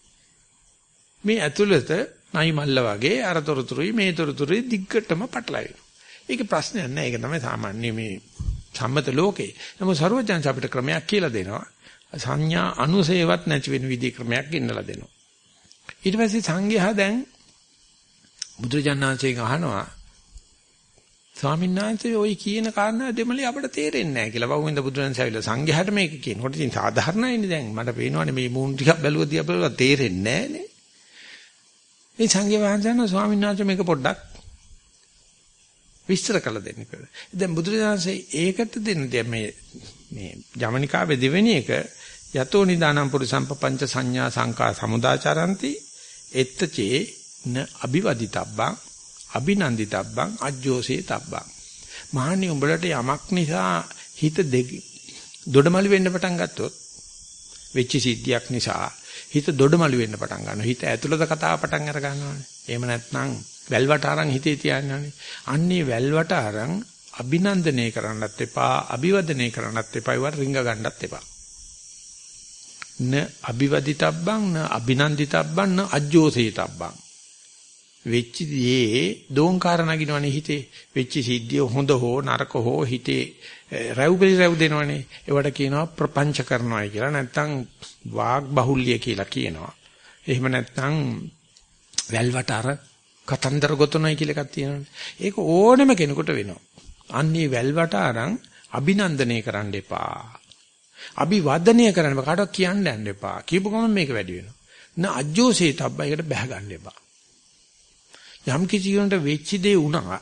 මේ ඇතුළත නයි මල්ල වගේ අර තොරතුරුයි මේ තොරතුරුයි දිග්ගටම පටලවෙනවා. ඒක ප්‍රශ්නයක් නෑ. ඒක තමයි සාමාන්‍ය මේ සම්මත ලෝකේ. නමුත් ਸਰවඥාන්ස අපිට ක්‍රමයක් කියලා දෙනවා. සංඥා අනුසේවත් නැති වෙන විදිහ ක්‍රමයක් ඉන්නලා දෙනවා. ඊට පස්සේ සංඝයා දැන් බුදුරජාණන්සේගෙන් අහනවා ස්වාමීන් වහන්සේ ওই කියන කාරණා දෙමළේ අපිට තේරෙන්නේ නැහැ කියලා. වහුවෙන්ද බුදුරජාණන්සේ ඇවිල්ලා සංඝයාට මේක කියනකොට ඉතින් සාධාරණයිනේ දැන් මට පේනවනේ මේ මූණ ටිකක් බැලුවදී අපිට තේරෙන්නේ නැහනේ. මේ සංඝයා වහන්සේන ස්වාමීන් වහන්සේ මේක පොඩ්ඩක් විස්තර කළ දෙන්න කියලා. දැන් බුදුරජාණන්සේ ඒකට දෙන්න දැන් මේ මේ ජමනිකාවේ දෙවෙනි එක යතෝ නිදානම් පුරිසම්පපංච සංඥා සංකා සමුදාචරಂತಿ එත්තචේ න අபிවදිතබ්බං අභිනන්දිතබ්බං අජ්ජෝසේ තබ්බං. මහණනි උඹලට යමක් නිසා හිත දෙක දොඩමළු වෙන්න පටන් ගත්තොත් වෙච්ච සිද්ධියක් නිසා හිත දොඩමළු වෙන්න පටන් ගන්නවා. හිත ඇතුළත කතාව පටන් අර ගන්නවානේ එහෙම නැත්නම් වැල්වට අරන් හිතේ තියන්නනේ අන්නේ වැල්වට අරන් අභිනන්දනය කරන්නත් එපා අභිවදනය කරන්නත් එපා ඒවට රිංග ගන්නත් එපා. න අභිවදිතබ්බං න අභිනන්දිතබ්බං න අජ්ජෝසේතබ්බං. වෙච්ච දේ දෝංකාර නගිනවනේ හිතේ. වෙච්ච සිද්ධිය හොඳ හෝ නරක හෝ හිතේ රැව් පිළි රැව් දෙනවනේ. ඒවට කියනවා ප්‍රපංච කරනවායි කියලා. නැත්නම් වාග් බහුල්‍ය කියලා කියනවා. එහෙම නැත්නම් වැල්වට අර කතන්දර ගොතනයි කියලා එකක් තියෙනවානේ ඒක ඕනෙම කෙනෙකුට වෙනවා අන්නේ වැල්වට අරන් අභිනන්දනය කරන්න එපා අභිවදනය කරන්න කාටවත් කියන්න යන්න එපා. කියපු ගමන් මේක වැඩි වෙනවා. න අජ්ජෝසේ තබ්බා එකට බැහැ ගන්න එපා. යම් කිසි කෙනෙකුට වෙච්ච දේ වුණා.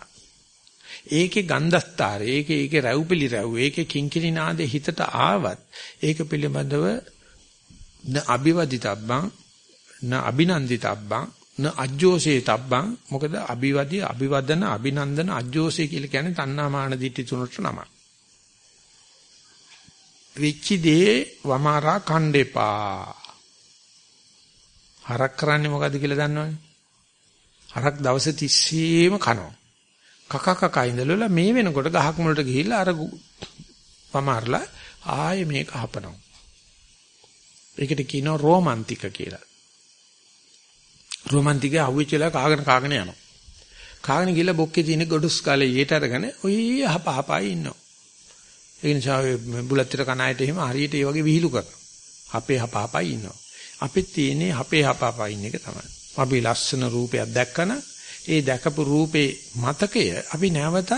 ඒකේ ගන්ධස්තරය, ඒකේ ඒකේ රැව්පිලි රැව්, ඒකේ කිංකිණි නාදේ හිතට ආවත් ඒක පිළිබඳව න අභිවදිතබ්බං න අභිනන්දිතබ්බං න අජ්ජෝසේ තබ්බං මොකද අභිවදී අභිවදන අභිනන්දන අජ්ජෝසේ කියලා කියන්නේ තණ්හා මාන දිට්ඨි තුනට නමක්. වෙච්ච දේ වමාරා කණ්ඩේපා. හරක් කරන්නේ මොකද්ද කියලා දන්නවනේ. හරක් දවස් 30ෙම කනවා. කක කක ඉඳලා මේ වෙනකොට ගහක් මුලට ගිහිල්ලා අර වමාරලා ආයේ මේක හපනවා. ඒකට කියනවා රොමන්ටික කියලා. රොමන්ටිකේ අහුවෙච්චලා කාගෙන කාගෙන යනවා. කාගෙන ගිහලා බොක්කේ තියෙන ගොඩුස් කාලේ ඊට අරගෙන ඔය හප හපයි ඉන්නවා. ඒ නිසා බුලත්තර කණායට එහෙම හරියට ඒ වගේ විහිළු කරනවා. අපේ හපාපයි ඉන්නවා. අපිත් තියෙන්නේ අපේ හපාපයි ඉන්න එක තමයි. අපි ලස්සන රූපයක් දැක්කන ඒ දැකපු රූපේ මතකය අපි නැවතත්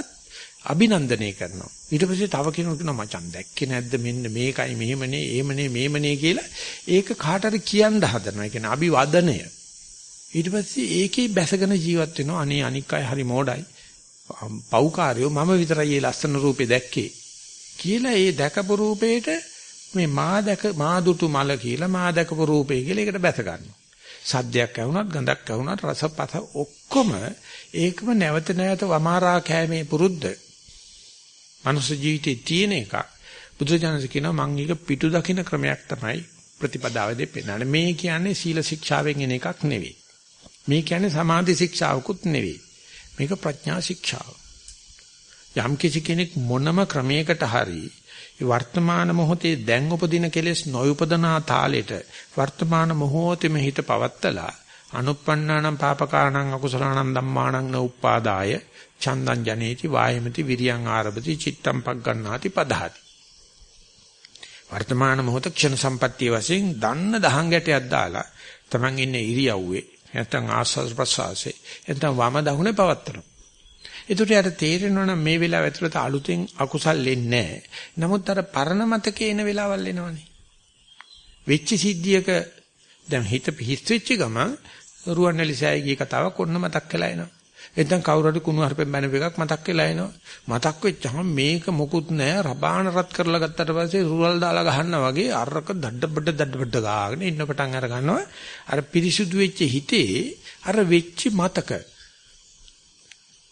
අභිනන්දනය කරනවා. ඊට පස්සේ තව කෙනෙකුට කියනවා මචං දැක්කේ නැද්ද මෙන්න මේකයි මෙහෙමනේ එහෙමනේ මෙහෙමනේ කියලා ඒක කාටද කියන්න හදනවා. ඒ කියන්නේ අභිවදනය. ඊට පස්සේ ඒකේ බැසගෙන ජීවත් වෙනවා. අනේ අනික් අය හරි මෝඩයි. පෞකාරයෝ මම විතරයි මේ ලස්සන රූපේ දැක්කේ. කියලා ඒ දැකපු රූපේට මේ මා දැක මා දුටු මල කියලා මා දැකපු රූපේ කියලා ඒකට බැස ගන්නවා. සද්දයක් ඇහුණත් ගඳක් ඇහුණත් රසපත ඔක්කොම ඒකම නැවත නැවත වමාරා කෑමේ පුරුද්ද. මනුස්ස ජීවිතේ තියෙන එක බුදුජානක කියනවා මං එක පිටු දකින්න ක්‍රමයක් තමයි ප්‍රතිපදාව දෙපෙන්නන්නේ. මේ කියන්නේ සීල ශික්ෂාවෙන් එන එකක් නෙවෙයි. මේ කියන්නේ සමාධි ශික්ෂාවකුත් නෙවෙයි. මේක ප්‍රඥා ශික්ෂාව. යම් කිසි කෙනෙක් මොනම ක්‍රමයකට හරි වර්තමාන මොහොතේ දැන් උපදින කෙලෙස් නොඋපදනා තාලෙට වර්තමාන මොහොතේම හිත පවත්තලා අනුප්පන්නානම් පාපකාණං අකුසලාණං ධම්මාණං නඋප්පාදාය චන්දං ජනේති වායමති විරියං ආරභති චිත්තම් පග්ගණ්ණාති පදහති වර්තමාන මොහොත ක්ෂණ සම්පත්තිය වශයෙන් දන්න දහං ගැටයක් දාලා Taman ඉන්නේ ඉරියව්වේ නැත්නම් ආස්වාද ප්‍රසවාසයේ නැත්නම් වම දකුණේ පවත්තනවා ඒකට යට තේරෙනවා නම් මේ වෙලාව ඇතුළත අලුතෙන් අකුසල් එන්නේ නැහැ. නමුත් අර පරණ මතකේ එන වෙලාවල් එනවනේ. වෙච්ච සිද්ධියක දැන් හිත පිහිස් වෙච්ච ගම රුවන්වැලිසෑය ගිය කතාවක් ඔන්න මතක් වෙලා එනවා. එතෙන් කවුරු හරි කුණු හarpෙන් බැනපු එකක් මතක් වෙලා එනවා. මතක් වෙච්චහම මේක මොකුත් නැහැ. රබාන රත් කරලා ගත්තට පස්සේ රුවල් දාලා ගහනවා වගේ අරක දඩබඩ දඩබඩ ගාගෙන ඉන්න පටන් අර ගන්නවා. අර පිරිසුදු වෙච්ච හිතේ අර වෙච්ච මතක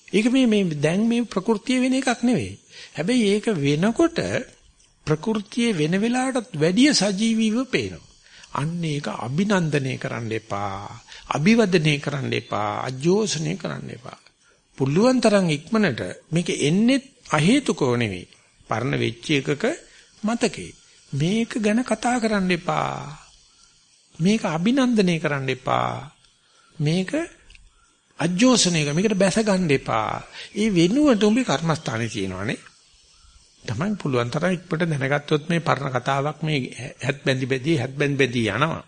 ඒක මේ මේ දැන් මේ ප්‍රകൃතිය වෙන එකක් නෙවෙයි. හැබැයි ඒක වෙනකොට ප්‍රകൃතිය වෙන වෙලාවටත් වැඩිය සජීවීව පේනවා. අන්න ඒක අභිනන්දනය කරන්න එපා. අභිවදනය කරන්න එපා. අජෝසනය කරන්න එපා. පුළුවන් තරම් ඉක්මනට මේක එන්නේ අහේතුකව නෙවෙයි. පරණ වෙච්ච එකක මතකේ. මේක ගැන කතා කරන්න එපා. මේක අභිනන්දනය කරන්න එපා. මේක අජෝසනයක මේකට බැස ගන්න එපා. ඒ වෙනුවට උඹේ කර්මස්ථානේ තියෙනවානේ. Taman පුළුවන් තරම් ඉක්පට දැනගත්තොත් මේ පරණ කතාවක් මේ හැත් බැඳි බැඳි හැත් බැඳි බැඳි යනවා.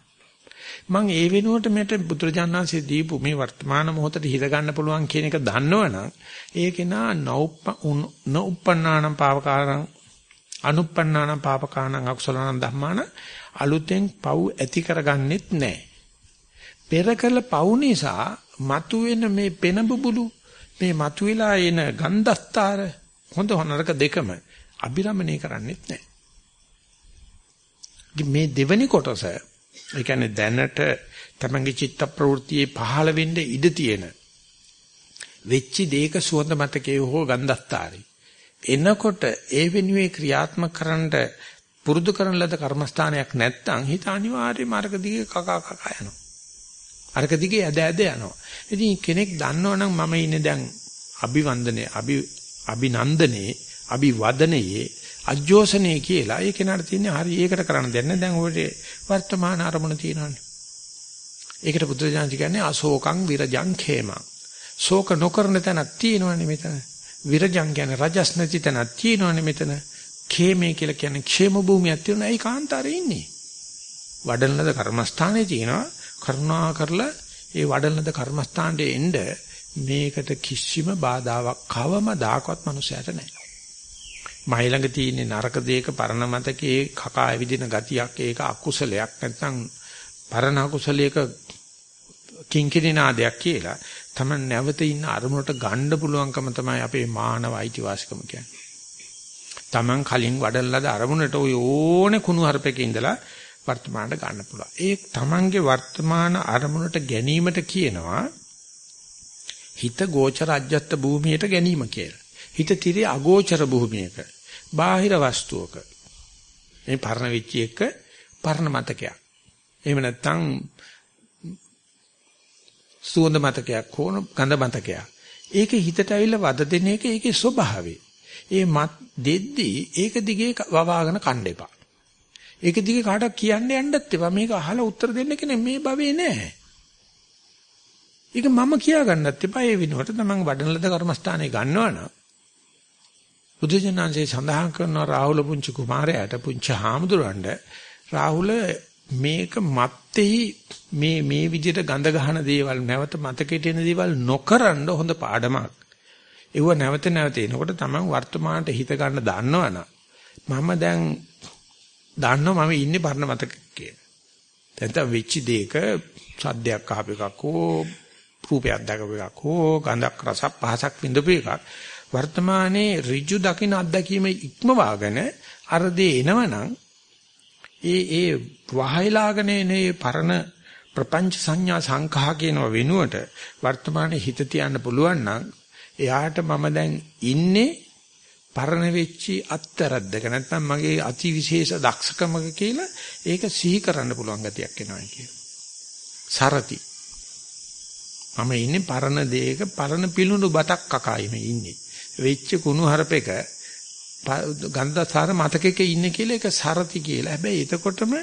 මම ඒ වෙනුවට මෙට බුදුරජාණන්සේ දීපු මේ වර්තමාන මොහොතට හිත ගන්න පුළුවන් කියන එක දන්නවනම් ඒක නා නෞප්පන්නානම් පාවකාරං අනුප්පන්නානම් පාපකාණං අකුසලානම් ධම්මාන අලුතෙන් පව් ඇති කරගන්නෙත් නැහැ. පෙර කළ පව් නිසා මතුවෙන මේ පෙන බුබුලු මේ මතුවලා එන ගන්ධස්තර හොඳ නරක දෙකම අභිරමණය කරන්නේත් නැහැ. මේ දෙවනි කොටස ඒ කියන්නේ දැනට තමන්ගේ චිත්ත ප්‍රවෘත්තියේ පහළ වෙන්න ඉඩ තියෙන වෙච්චි දේක සුවඳ මතකයේ හෝ ගන්ධස්තරයි. එනකොට ඒ වෙනුවේ ක්‍රියාත්මක කරන්න පුරුදු කරන ලද කර්මස්ථානයක් නැත්නම් හිත අනිවාර්යයෙන්ම අරක දිගේ කකා කකා යනවා. අරක දිගේ ඇද ඇද යනවා. ඉතින් කෙනෙක් දන්නවනම් මම ඉන්නේ දැන් අභිවන්දනේ අභි අභිනන්දනේ අභිවදනයේ අජෝසනේ කියලා ඒ කෙනාට තියෙන්නේ හරි ඒකට කරන්න දෙන්න දැන් ඔය වර්තමාන අරමුණ තියෙනවානේ. ඒකට බුදුරජාණන් කියන්නේ අශෝකං විරජං khemං. ශෝක නොකරන තැනක් තියෙනවනේ මෙතන. විරජං කියන්නේ රජස් නැති තැනක් තියෙනවනේ මෙතන. ඛේමේ කියලා කියන්නේ ക്ഷേම භූමියක් තියෙනවා. ඒ කාන්තාරේ ඉන්නේ. වඩන ලද කර්මස්ථානයේ තියෙනවා. කරුණා කරලා ඒ වඩන ලද කර්මස්ථානයේ එන්න මේකට කිසිම බාධාවක් කවම දාකවත් මනුස්සයට නැහැ. මයි ළඟ තියෙන නරක දෙයක පරණ මතකයේ කකා ඇවිදින ගතියක් ඒක අකුසලයක් නැත්නම් පරණ අකුසලයක කිංකිණි නාදයක් කියලා තමයි නැවත ඉන්න අරමුණට ගන්න පුළුවන්කම තමයි අපේ මානව අයිතිවාසිකම කියන්නේ. Taman කලින් වඩන ලද අරමුණට ওই ඕනේ කුණු හarpක ඉඳලා වර්තමානට ගන්න පුළුවන්. ඒ Tamanගේ වර්තමාන අරමුණට ගැනීමට කියනවා හිත ගෝචර අජ්‍යත්ත භූමියට ගැනීම කියලා. හිත tire අගෝචර භූමියක බාහිර වස්තුවක මේ පරණ වෙච්ච එක පරණ මතකයක්. එහෙම නැත්නම් සුවඳ මතකයක් හෝ ගඳ මතකයක්. ඒක හිතට ඇවිල්ලා වද දෙන එක ඒකේ ස්වභාවය. ඒ මත් දෙද්දී ඒක දිගේ වවාගෙන කන්න එපා. ඒක දිගේ කාටවත් කියන්න යන්නත් එපා. මේක අහලා උත්තර දෙන්න කෙනෙක් මේ භවේ නැහැ. ඒක මම කියා ගන්නත් එපා. ඒ විනෝඩ තමන් වඩන ලද කර්මස්ථානේ ගන්නවනම් බුදුජනන්සේ සඳහන් කරන රාහුල පුංචි කුමාරයාට පුංචි හාමුදුරන්ට රාහුල මේක මත්තේහි මේ මේ විදිහට ගඳ ගහන දේවල් නැවත මතකෙට එන දේවල් නොකරන හොඳ පාඩමක්. ඒව නැවත නැවත එනකොට තමයි වර්තමානට හිත ගන්න දන්නවනම් මම දැන් දන්නවා මම ඉන්නේ පරණ මතක කියලා. දැන් තව වෙච්ච දෙයක සද්දයක් අහපු එකක් හෝ රූපයක් දැකපු එකක් හෝ ගඳක් රසක් පහසක් විඳපු එකක් වර්තමානයේ ඍජු දකින්න අත්දැකීම ඉක්මවාගෙන අර දේ එනවනම් ඒ ඒ වහයලාගෙන එනේ පරණ ප්‍රපංච සංඥා සංඛා කියන වෙනුවට වර්තමානයේ හිත තියන්න පුළුවන් නම් එයාට මම දැන් ඉන්නේ පරණ වෙච්චි අත්තරද්දක නැත්නම් මගේ අති විශේෂ දක්ෂකමක කියලා ඒක සිහි කරන්න පුළුවන් ගතියක් එනවා කියන. සරති. මම ඉන්නේ පරණ දෙයක පරණ පිලුණු බතක් කකයිම ඉන්නේ. වෙච්ච කුණු හරපෙක ගන්ධසාර මතකයක ඉන්නේ කියලා ඒක සරති කියලා. හැබැයි එතකොටම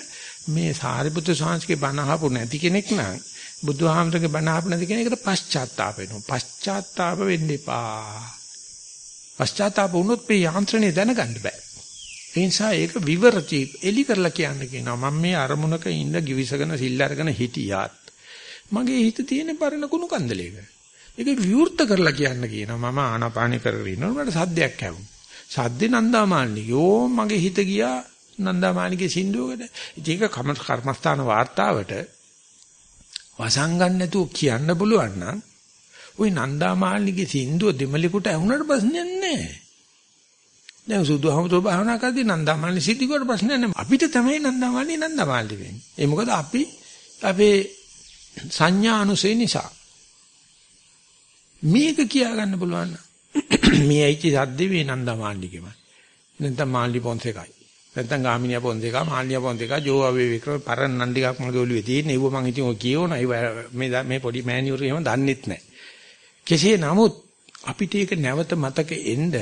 මේ සාරිපුත්‍ර ස්වාමීන්ගේ බණ අහපු නැති කෙනෙක් නම් බුදුහාමරගේ බණ අහපු නැති කෙනෙකුට පශ්චාත්තාප වෙනවා. පශ්චාත්තාප වෙන්න එපා. පශ්චාත්තාප වුණොත් මේ යාන්ත්‍රණය දැනගන්න බෑ. ඒ නිසා ඒක විවරති එලි කරලා කියන්න කියනවා. මම මේ අරමුණක ඉන්න givisagana සිල් අරගෙන හිටියාත් මගේ හිත තියෙන පරණ කුණු කන්දලයක. ඒක විවෘත කරලා කියන්න කියනවා. මම ආනාපානි කරගෙන ඉන්නකොට මට සද්දයක් ඇහුණා. සද්දේ නන්දාමාලිනී. යෝ මගේ හිත ගියා නන්දාමාලිගේ සින්දුවකට. ඒක කර්මස්ථාන වාර්තාවට වසංගන්න නැතුව කියන්න පුළුවන් නම් ওই නන්දාමාලිගේ සින්දුව දෙමළෙකුට ඇහුනට ප්‍රශ්නයක් නැහැ. දැන් සුදුහමතෝ භාවනා කරද්දී නන්දාමාලි සිද්ධියට ප්‍රශ්නයක් නැහැ. අපිට තමයි නන්දාමාලි නන්දාමාලි වෙන්නේ. ඒ මොකද අපි අපේ සංඥා අනුසය නිසා මේක කියා ගන්න පුළුවන් නම් [clears throat] මේ ඇයිචි සද්දේ වේ නන්දා මාල්ලිකෙම. නැත්නම් මාල්ලි පොන්සේකයි. නැත්නම් ගාමිනියා පොන්සේකා මාල්ලියා පොන්සේකා ජෝවා වේ වික්‍රම පරණ නන්දිකක් මගේ ඔළුවේ තියෙන. ඒව මං ඉතින් ඔය කියවන මේ මේ පොඩි මෑනියුර් එහෙම දන්නෙත් නැහැ. කෙසේ නමුත් අපිට ඒක නැවත මතක එන්න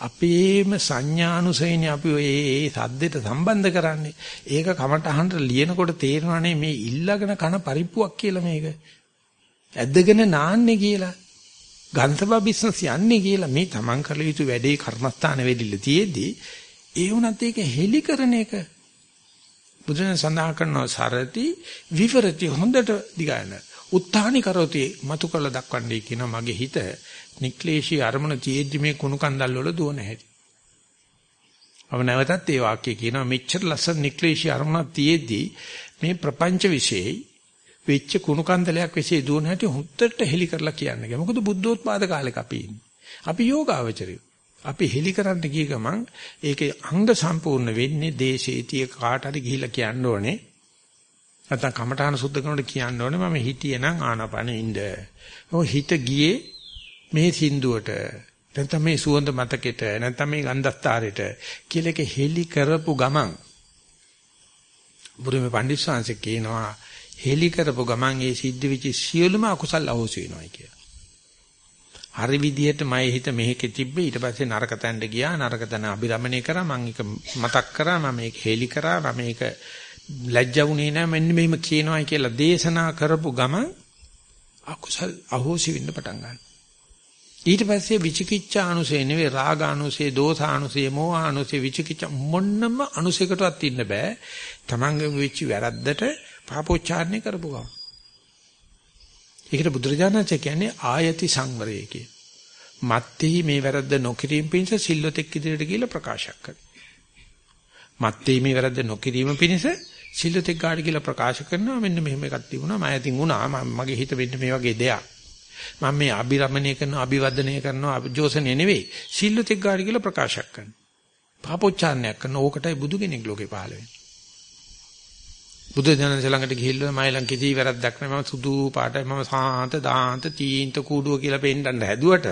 අපේම සංඥානුසයනේ අපි ඔය ඒ සද්දෙට සම්බන්ධ කරන්නේ. ඒක කමටහනට ලියනකොට තේරෙනවානේ මේ ඉල්ලගෙන කන පරිප්පුවක් කියලා මේක. ඇද්දගෙන නාන්නේ කියලා. ගන්තබ බිස්නස් යන්නේ කියලා මේ තමන් කළ යුතු වැඩේ කර්මස්ථාන වෙදිල්ල තියේදී ඒ වුණත් ඒක හෙලි කරන එක බුදුන් සඳහන් කරනවා සරති විවරති හොඳට දිගායන උත්හානි කරෝති මතු කළ දක්වන්නේ කියන මගේ හිත නික්ලේශී අරමුණ තියේදී මේ කුණු කන්දල් වල දුවන හැටි. අව නැවතත් ඒ වාක්‍යය කියනවා මෙච්චර ලස්සන නික්ලේශී අරමුණක් තියේදී මේ ප්‍රපංච વિશેයි වෙච්ච කුණු කන්දලයක් විශ්ේ දුවන හැටි හුත්තට හෙලි කරලා කියන්නේ. මොකද බුද්ධෝත්පාද කාලෙක අපි ඉන්නේ. අපි යෝගාවචරියෝ. අපි හෙලි කරන්න ගිය ගමන් ඒකේ අංග සම්පූර්ණ වෙන්නේ දේශේතිය කාට හරි ගිහිල්ලා කියන්න ඕනේ. නැත්නම් කමඨාන සුද්ධ කරනකොට කියන්න ඕනේ මම හිටියේනම් ආනපනෙ ඉන්න. ඔය හිත ගියේ මේ සින්දුවට නැත්නම් මේ සුවඳ මතකෙට නැත්නම් මේ ගන්ධස්තරෙට කියලා එක හෙලි කරපු ගමන් බුදුමේ පඬිස්සංශ කියනවා හෙලි කරපු ගමන් ඒ සිද්ධ වෙච්ච සියලුම අකුසල් අහෝසි වෙනවා කියලා. හරි විදිහට මගේ හිත මෙහෙක තිබ්බේ ඊට පස්සේ නරක තැනට ගියා නරක තැන අභිරමණය කරා මම ඒක මතක් කරා මම ඒක හෙලි කරා මම ඒක ලැජ්ජුනේ නැහැ මෙන්න මෙහෙම කියනවායි කියලා දේශනා කරපු ගමන් අකුසල් අහෝසි වෙන්න පටන් ගන්නවා. ඊට පස්සේ විචිකිච්ඡා අනුසය නෙවෙයි රාග අනුසය, දෝස අනුසය, මෝහ අනුසය, විචිකිච්ඡා මොන්නම අනුසයකටවත් ඉන්න බෑ. Tamange වෙච්ච වැරද්දට පාපෝච්චාරණය කරපු ගමන්. ඒකට බුදුරජාණන්සේ කියන්නේ ආයති සංවරය කිය. මත්තේහි මේ වැරද්ද නොකිරීම පිණිස සිල්වතෙක් ඉදිරියට කියලා ප්‍රකාශ කරනවා. මත්තේහි මේ වැරද්ද නොකිරීම පිණිස සිල්වතෙක් ගාඩ කියලා ප්‍රකාශ කරනවා මෙන්න මෙහෙම එකක් තිබුණා මම ඇතින් වුණා මගේ හිත වෙන්න මේ වගේ දෙයක්. මම මේ අභිරමණය කරනවා අභිවර්ධනය කරනවා අභිජෝසනය නෙවෙයි සිල්වතෙක් ගාඩ කියලා ප්‍රකාශ කරනවා. පාපොච්චාරණයක් කරන ඕකටයි බුදු කෙනෙක් ලෝකේ පහළ වෙන්නේ. බුදු දනන්ස ළඟට ගිහිල්ලා මයි ළඟ කිසි වැරද්දක් නැහැ. මම සුදු පාටයි මම සාන්ත දාන්ත තීන්ත කූඩුව කියලා පෙන්නන්න හැදුවට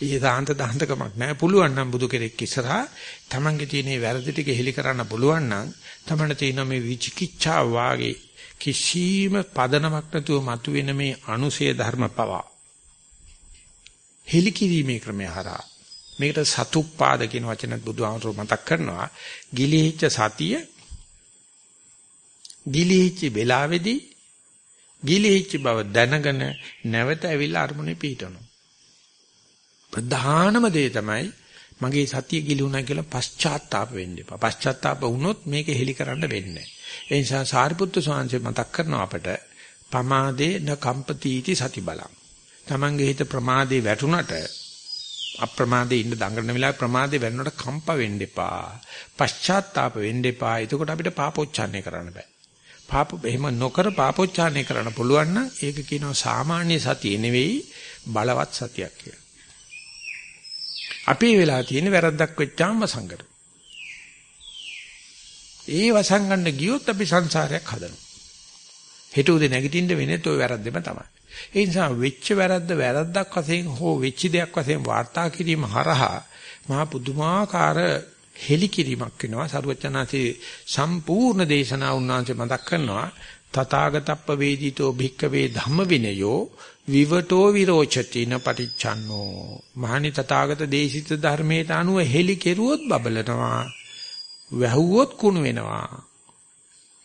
ඒ සාන්ත දාන්තකමක් නැහැ. පුළුවන් නම් බුදු කෙරෙක් ඉස්සරහා Tamange තියෙන වැරදි ටික හෙලි කරන්න පුළුවන් නම් Tamange තියෙන මේ විචිකිච්ඡා වාගේ කිසිම පදනමක් නැතුව මතුවෙන මේ අනුශේ ධර්ම පවා හෙලි කිරීමේ ක්‍රමය හරහා. මේකට සතුප්පාද කියන වචනත් බුදුහාමර මතක් කරනවා. ගිලිහිච්ච සතිය ගිලිහිච්ච වෙලාවේදී ගිලිහිච්ච බව දැනගෙන නැවත ඇවිල්ලා අරමුණේ පිහිටනවා. ප්‍රධානම දේ තමයි මගේ සතිය ගිලුණා කියලා පශ්චාත්තාප වෙන්න එපා. පශ්චාත්තාප වුණොත් මේක හෙලි කරන්න වෙන්නේ නැහැ. ඒ නිසා සාරිපුත්තු ස්වාමීන් මතක් කරනවා අපට පමාදේ න කම්පතිටි සති බලං. Tamange හිත ප්‍රමාදේ වැටුණට අප්‍රමාදේ ඉන්න දඟලන වෙලාවේ ප්‍රමාදේ වැටුණට කම්ප වෙන්න එපා. පශ්චාත්තාප වෙන්න එපා. එතකොට අපිට පාපොච්චාරණය කරන්න බෑ. පාප එහෙම නොකර පාපෝච්චාරණය කරන්න පුළුවන් නම් ඒක කියනවා සාමාන්‍ය සතිය නෙවෙයි බලවත් සතියක් කියලා. අපේ වෙලා තියෙන වැරද්දක් වෙච්චාම වසංගත. ඒ වසංගන්න ගියොත් අපි සංසාරයක් හදනවා. හෙට උදේ නැගිටින්න වෙන්නේ toy වැරද්දෙම තමයි. ඒ නිසා වෙච්ච වැරද්ද වැරද්දක් වශයෙන් හෝ වෙච්ච දෙයක් වශයෙන් වාර්තා කිරීම හරහා මහා පුදුමාකාර හෙලි කිරීමක් වෙනවා. සරුවචනාසේ සම්පූර්ණ දේශනා උන්වහන්සේ මතක් කරනවා තථාගතප්ප වේදිතෝ භික්කවේ ධම්ම විනයෝ විවටෝ විරෝචති න පටිච්චන්නෝ මහණි තථාගත දේශිත ධර්මයට අනුව හෙලි කෙරුවොත් බබලනවා. වැහුවොත් කුණු වෙනවා.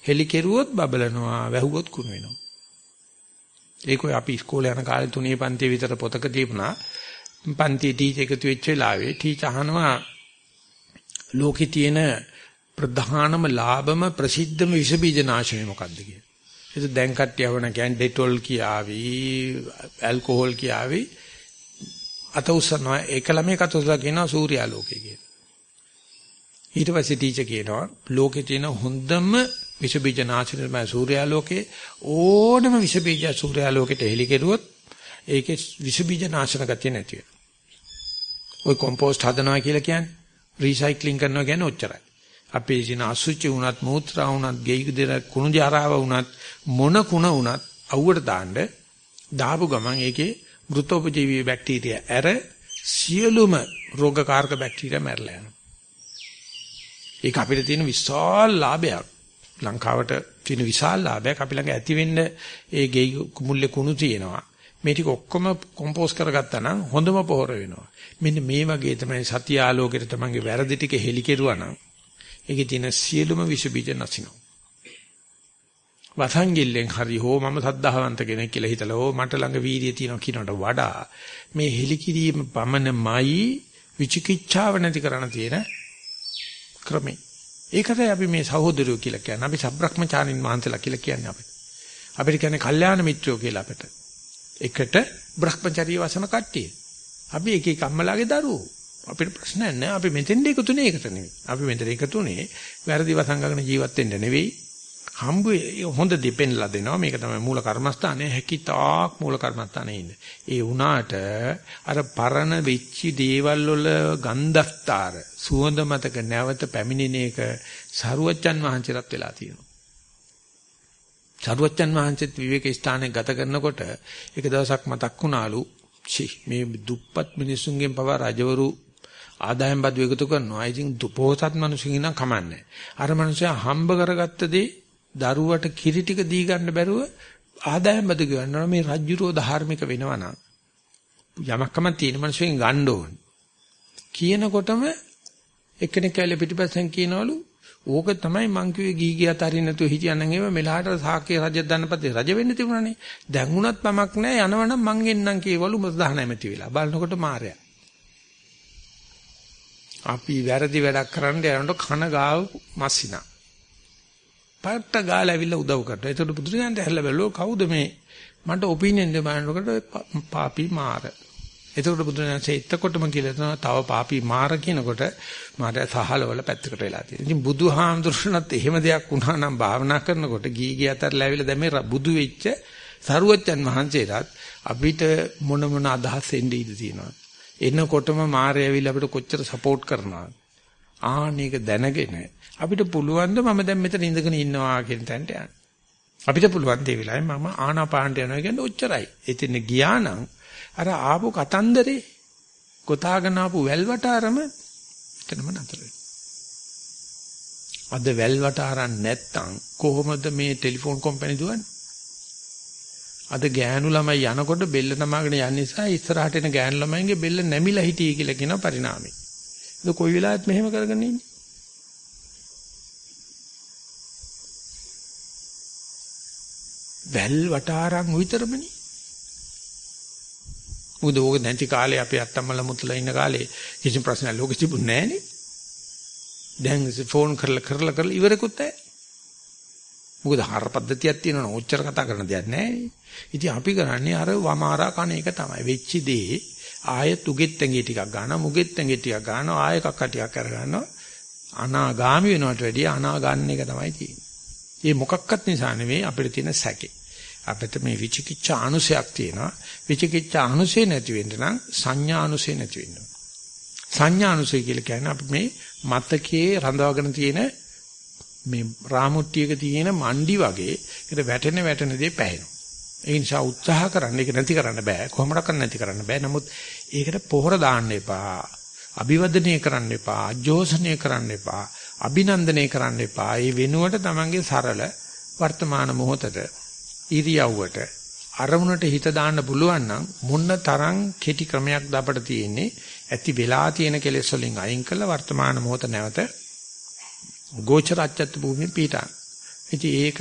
හෙලි කෙරුවොත් බබලනවා. වැහුවොත් කුණු වෙනවා. ඒක අපි ඉස්කෝලේ යන කාලේ තුනේ පන්තියේ විතර පොතක තිබුණා. පන්තියේ ටීචර් එකතු වෙච්ච වෙලාවේ ටීචර් අහනවා ලෝකේ තියෙන ප්‍රධානම ලාභම ප්‍රසිද්ධම විස බීජ නාශනය මොකක්ද කියලා. ඒක දැන් කට්ටිය වුණ කියන්නේ ඩෙටෝල් කියාවි, ඇල්කොහොල් කියාවි. අත උස්සනවා ඒක ළමයි කත උස්සලා කියනවා සූර්යාලෝකය කියලා. ඊට පස්සේ ටීචර් කියනවා ලෝකේ තියෙන හොඳම විස බීජ නාශනය තමයි සූර්යාලෝකේ ඕනම විස බීජ සූර්යාලෝකයට හෙලි කෙරුවොත් ඒකේ විස බීජ නාශන ගතිය නැති වෙනවා. ওই කොම්පෝස්ට් හදනවා කියලා කියන්නේ රීසයික්ලින් කරනවා කියන්නේ ඔච්චරයි. අපේ ජීන අසුචි වුණත් මූත්‍රා වුණත් ගෙයි දෙර කුණු ජරාව වුණත් මොන කුණ වුණත් අවුවට දාන්න දාපු ගමන් ඒකේ මෘතෝපජීවී බැක්ටීරියා ඇර සියලුම රෝගකාරක බැක්ටීරියා මැරලා යනවා. ඒක අපිට තියෙන විශාල ලාභයක්. ලංකාවට තියෙන විශාල ලාභයක් අපි ළඟ ඇති වෙන්න ඒ ගෙයි කුමුල්ලේ කුණු තියෙනවා. මේ ටික ඔක්කොම කොම්පෝස් කරගත්තා නම් හොඳම පොහොර වෙනවා. මෙන්න මේ වගේ තමයි සත්‍ය ආලෝකයට තමන්ගේ වැරදි ටික හෙලි කෙරුවා නම් ඒකේ තියෙන සියලුම විස බීජ නැසිනවා. වසංගිල්ලෙන් හරි හෝ මම සද්ධාවන්ත කෙනෙක් කියලා හිතලා හෝ මට ළඟ වීර්යය තියෙනවා කියනකට වඩා මේ හෙලි කිරීම පමණමයි විචිකිච්ඡාව නැති කරන්න තියෙන ක්‍රමේ. ඒකටයි අපි මේ සහෝදරයෝ කියලා කියන්නේ. අපි සබ්‍රක්‍මචාරින් වහන්සේලා කියලා කියන්නේ අපිට. අපිට කියන්නේ කල්යාණ මිත්‍රයෝ කියලා අපිට. එකට Brahmacharya වසන කට්ටිය. අපි එක එක අම්මලාගේ දරුවෝ. අපිට ප්‍රශ්නයක් නැහැ. අපි මෙතෙන්ද එකතුනේ ඒකට නෙවෙයි. අපි මෙතන එකතුනේ වැරදි වසංගගෙන ජීවත් වෙන්න නෙවෙයි. හම්බ හොඳ දෙපෙන්ලා දෙනවා මේක තමයි මූල කර්මස්ථානේ හැකිතාක් මූල කර්මස්ථානේ ඉන්නේ. ඒ වුණාට අර පරණ වෙච්චි දේවල් වල ගන්ධස්තර සුවඳ මතක නැවත පැමිණෙන එක සරුවච්චන් වහන්සේට වෙලා තියෙනවා. සරුවච්චන් වහන්සේත් විවේක ස්ථානයේ ගත කරනකොට එක දවසක් මතක් වුණාලු මේ දුප්පත් මිනිසුන්ගෙන් පවා රජවරු ආදායම් බදු එකතු කරනවා. ඉතින් දුපෝසත් මිනිසුන් නම් කමන්නේ. අර මිනිසයා හම්බ කරගත්ත දේ දරුවට කිරි ටික දී ගන්න බැරුව ආදායම් බදු ගන්නවා. මේ රජ්ජුරෝ ධාර්මික වෙනවා නම් යමක්කම තියෙන මිනිසුන් ගන්න ඕන. කියනකොටම එක්කෙනෙක් කැලේ පිටිපස්සෙන් කියනවලු ඕක තමයි මං කිව්වේ ගී ගිය අතරින් නැතුව හිටියනම් එහෙම මෙලහට සාක්‍ය රජ දන්නපතේ රජ වෙන්න තිබුණානේ. දැන් උනත් මමක් නැහැ යනවනම් මං එන්නම් කීවලු මස්දහන ඇමති වෙලා. බලනකොට මාරයා. අපි වැරදි වැඩක් කරන්න යනකොට කන ගාව මස්සිනා. පාට ගාලා ඇවිල්ලා උදව් කරනවා. ඒකට බුදුරජාණන් ඇහැල්ලා බැලුවා කවුද මේ මට ඔපිනියන් දෙ බලනකොට පාපි මාර. එතකොට බුදුරජාණන්සේ එතකොටම කියලා තියෙනවා තව පාපි මාර කියනකොට මාරය සහලවල පැත්තකට වෙලා තියෙනවා. ඉතින් බුදුහාමුදුරණත් එහෙම දෙයක් වුණා නම් භාවනා කරනකොට ගී ගිය අතරලා ඇවිල්ලා දැන් මේ බුදු වෙච්ච සරුවච්චන් වහන්සේලාත් අපිට මොන මොන අදහස් එන්නේ ඉඳී තියෙනවා. එනකොටම මාරය ඇවිල්ලා අපිට කොච්චර සපෝට් කරනවද? ආනේක දැනගෙන අපිට පුළුවන් ද මම දැන් මෙතන ඉඳගෙන ඉන්නවා කියන තැනට යන්න. අපිට පුළුවන් දේ වෙලාවේ මම ආනාපානට යනවා කියන්නේ ඔච්චරයි. එතන ගියා නම් අර ආපු කතන්දරේ ගොතාගෙන ආපු වැල්වටාරම එතනම නතර අද වැල්වටාරන් නැත්තම් කොහොමද මේ ටෙලිෆෝන් කම්පැනි දුවන්නේ? අද ගෑනු ළමයි යනකොට බෙල්ල නමාගෙන යන නිසා ඉස්සරහට එන ගෑනු ළමයින්ගේ බෙල්ල නැමිලා හිටියේ කියලා කියන පරිණාමය. ඒක කොයි වෙලාවෙත් මෙහෙම කරගෙන ඉන්නේ. වැල් වටාරම් විතරමනේ. මොකද ඕක නැති කාලේ අපේ අත්තම්මල මුත්තලා ඉන්න කාලේ කිසි ප්‍රශ්නයක් ලෝකෙ තිබුණේ නැහනේ. දැන් ෆෝන් කරලා කරලා කරලා ඉවරකුත් නැහැ. මොකද හර පද්ධතියක් තියෙනවනේ ඔච්චර කතා කරන දෙයක් නැහැ. ඉතින් අපි කරන්නේ අර වමාරා කණ එක තමයි. වෙච්ච දේ ආයෙත් උගෙත් ඇඟේ ටිකක් ගන්නවා, මුගෙත් ඇඟේ ටිකක් ගන්නවා, ආයෙ කක්ක ටිකක් කර ගන්නවා. අනාගාමි වෙනවට වැඩිය අනාගන්න එක තමයි තියෙන්නේ. මේ මොකක්වත් නිසා නෙවෙයි අපිට තියෙන සැකේ. අපිට මේ විචිකිච්ඡා අනුසයක් තියෙනවා. විචිකිච්ඡා අනුසය නැති වෙන්න නම් සංඥා අනුසය නැති වෙන්න ඕන. සංඥා අනුසය කියලා කියන්නේ අපි මේ මතකයේ රඳවගෙන තියෙන මේ රාමුට්ටියක තියෙන මණ්ඩි වගේ ඒකට වැටෙන වැටෙන දේ පැහැෙනවා. ඒ නිසා උත්සාහ කරන්න ඒක නැති කරන්න බෑ. කොහොමඩක්වත් නැති කරන්න බෑ. නමුත් ඒකට පොහොර දාන්න එපා. අභිවදනය කරන්න එපා. අජෝසනය කරන්න එපා. අභිනන්දනය කරන්න එපා. ඒ වෙනුවට තමන්ගේ සරල වර්තමාන මොහොතට ඉරියව්වට අරමුණට හිත දාන්න පුළුවන් නම් මොන්න තරම් කෙටි ක්‍රමයක් අපට තියෙන්නේ ඇති වෙලා තියෙන කෙලෙස් වලින් අයින් කළ වර්තමාන මොහොත නැවත ගෝචර අච්චත් භූමිය පීඨා. ඉතින් ඒක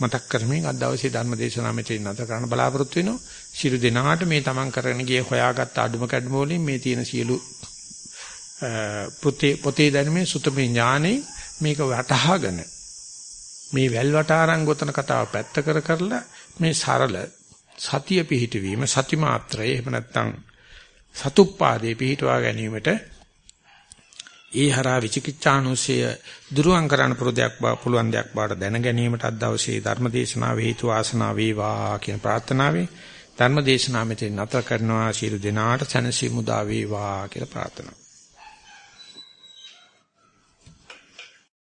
මතක් කරමින් අද දවසේ ධර්ම දේශනාව මෙතන නැත කරන්න බලාපොරොත්තු වෙනවා. සියලු දෙනාට මේ තමන් කරගෙන ගිය හොයාගත්ත අඩුම කැඩුම වලින් මේ තියෙන සියලු පොතේ පොතේ දැනුමේ සුතමේ ඥානෙ මේක වටහාගෙන මේ වැල්වටාරම් ගොතන කතාව පැත්ත කර කරලා මේ සරල සතිය පිහිටවීම සති මාත්‍රය එහෙම නැත්නම් සතුප්පාදේ පිහිටවා ගැනීමට ඒ හරහා විචිකිච්ඡානුසය දුරුවන් කරන්න පුරුදයක් බව පුළුවන් දෙයක් බවට දැන ගැනීමට අද දවසේ ධර්මදේශනාව හේතු වාසනා වේවා කියන ප්‍රාර්ථනාවෙන් ධර්මදේශනාව මෙතන නතර කරනවා. ශීල දෙනාට සැනසීම උදා වේවා කියලා ප්‍රාර්ථනා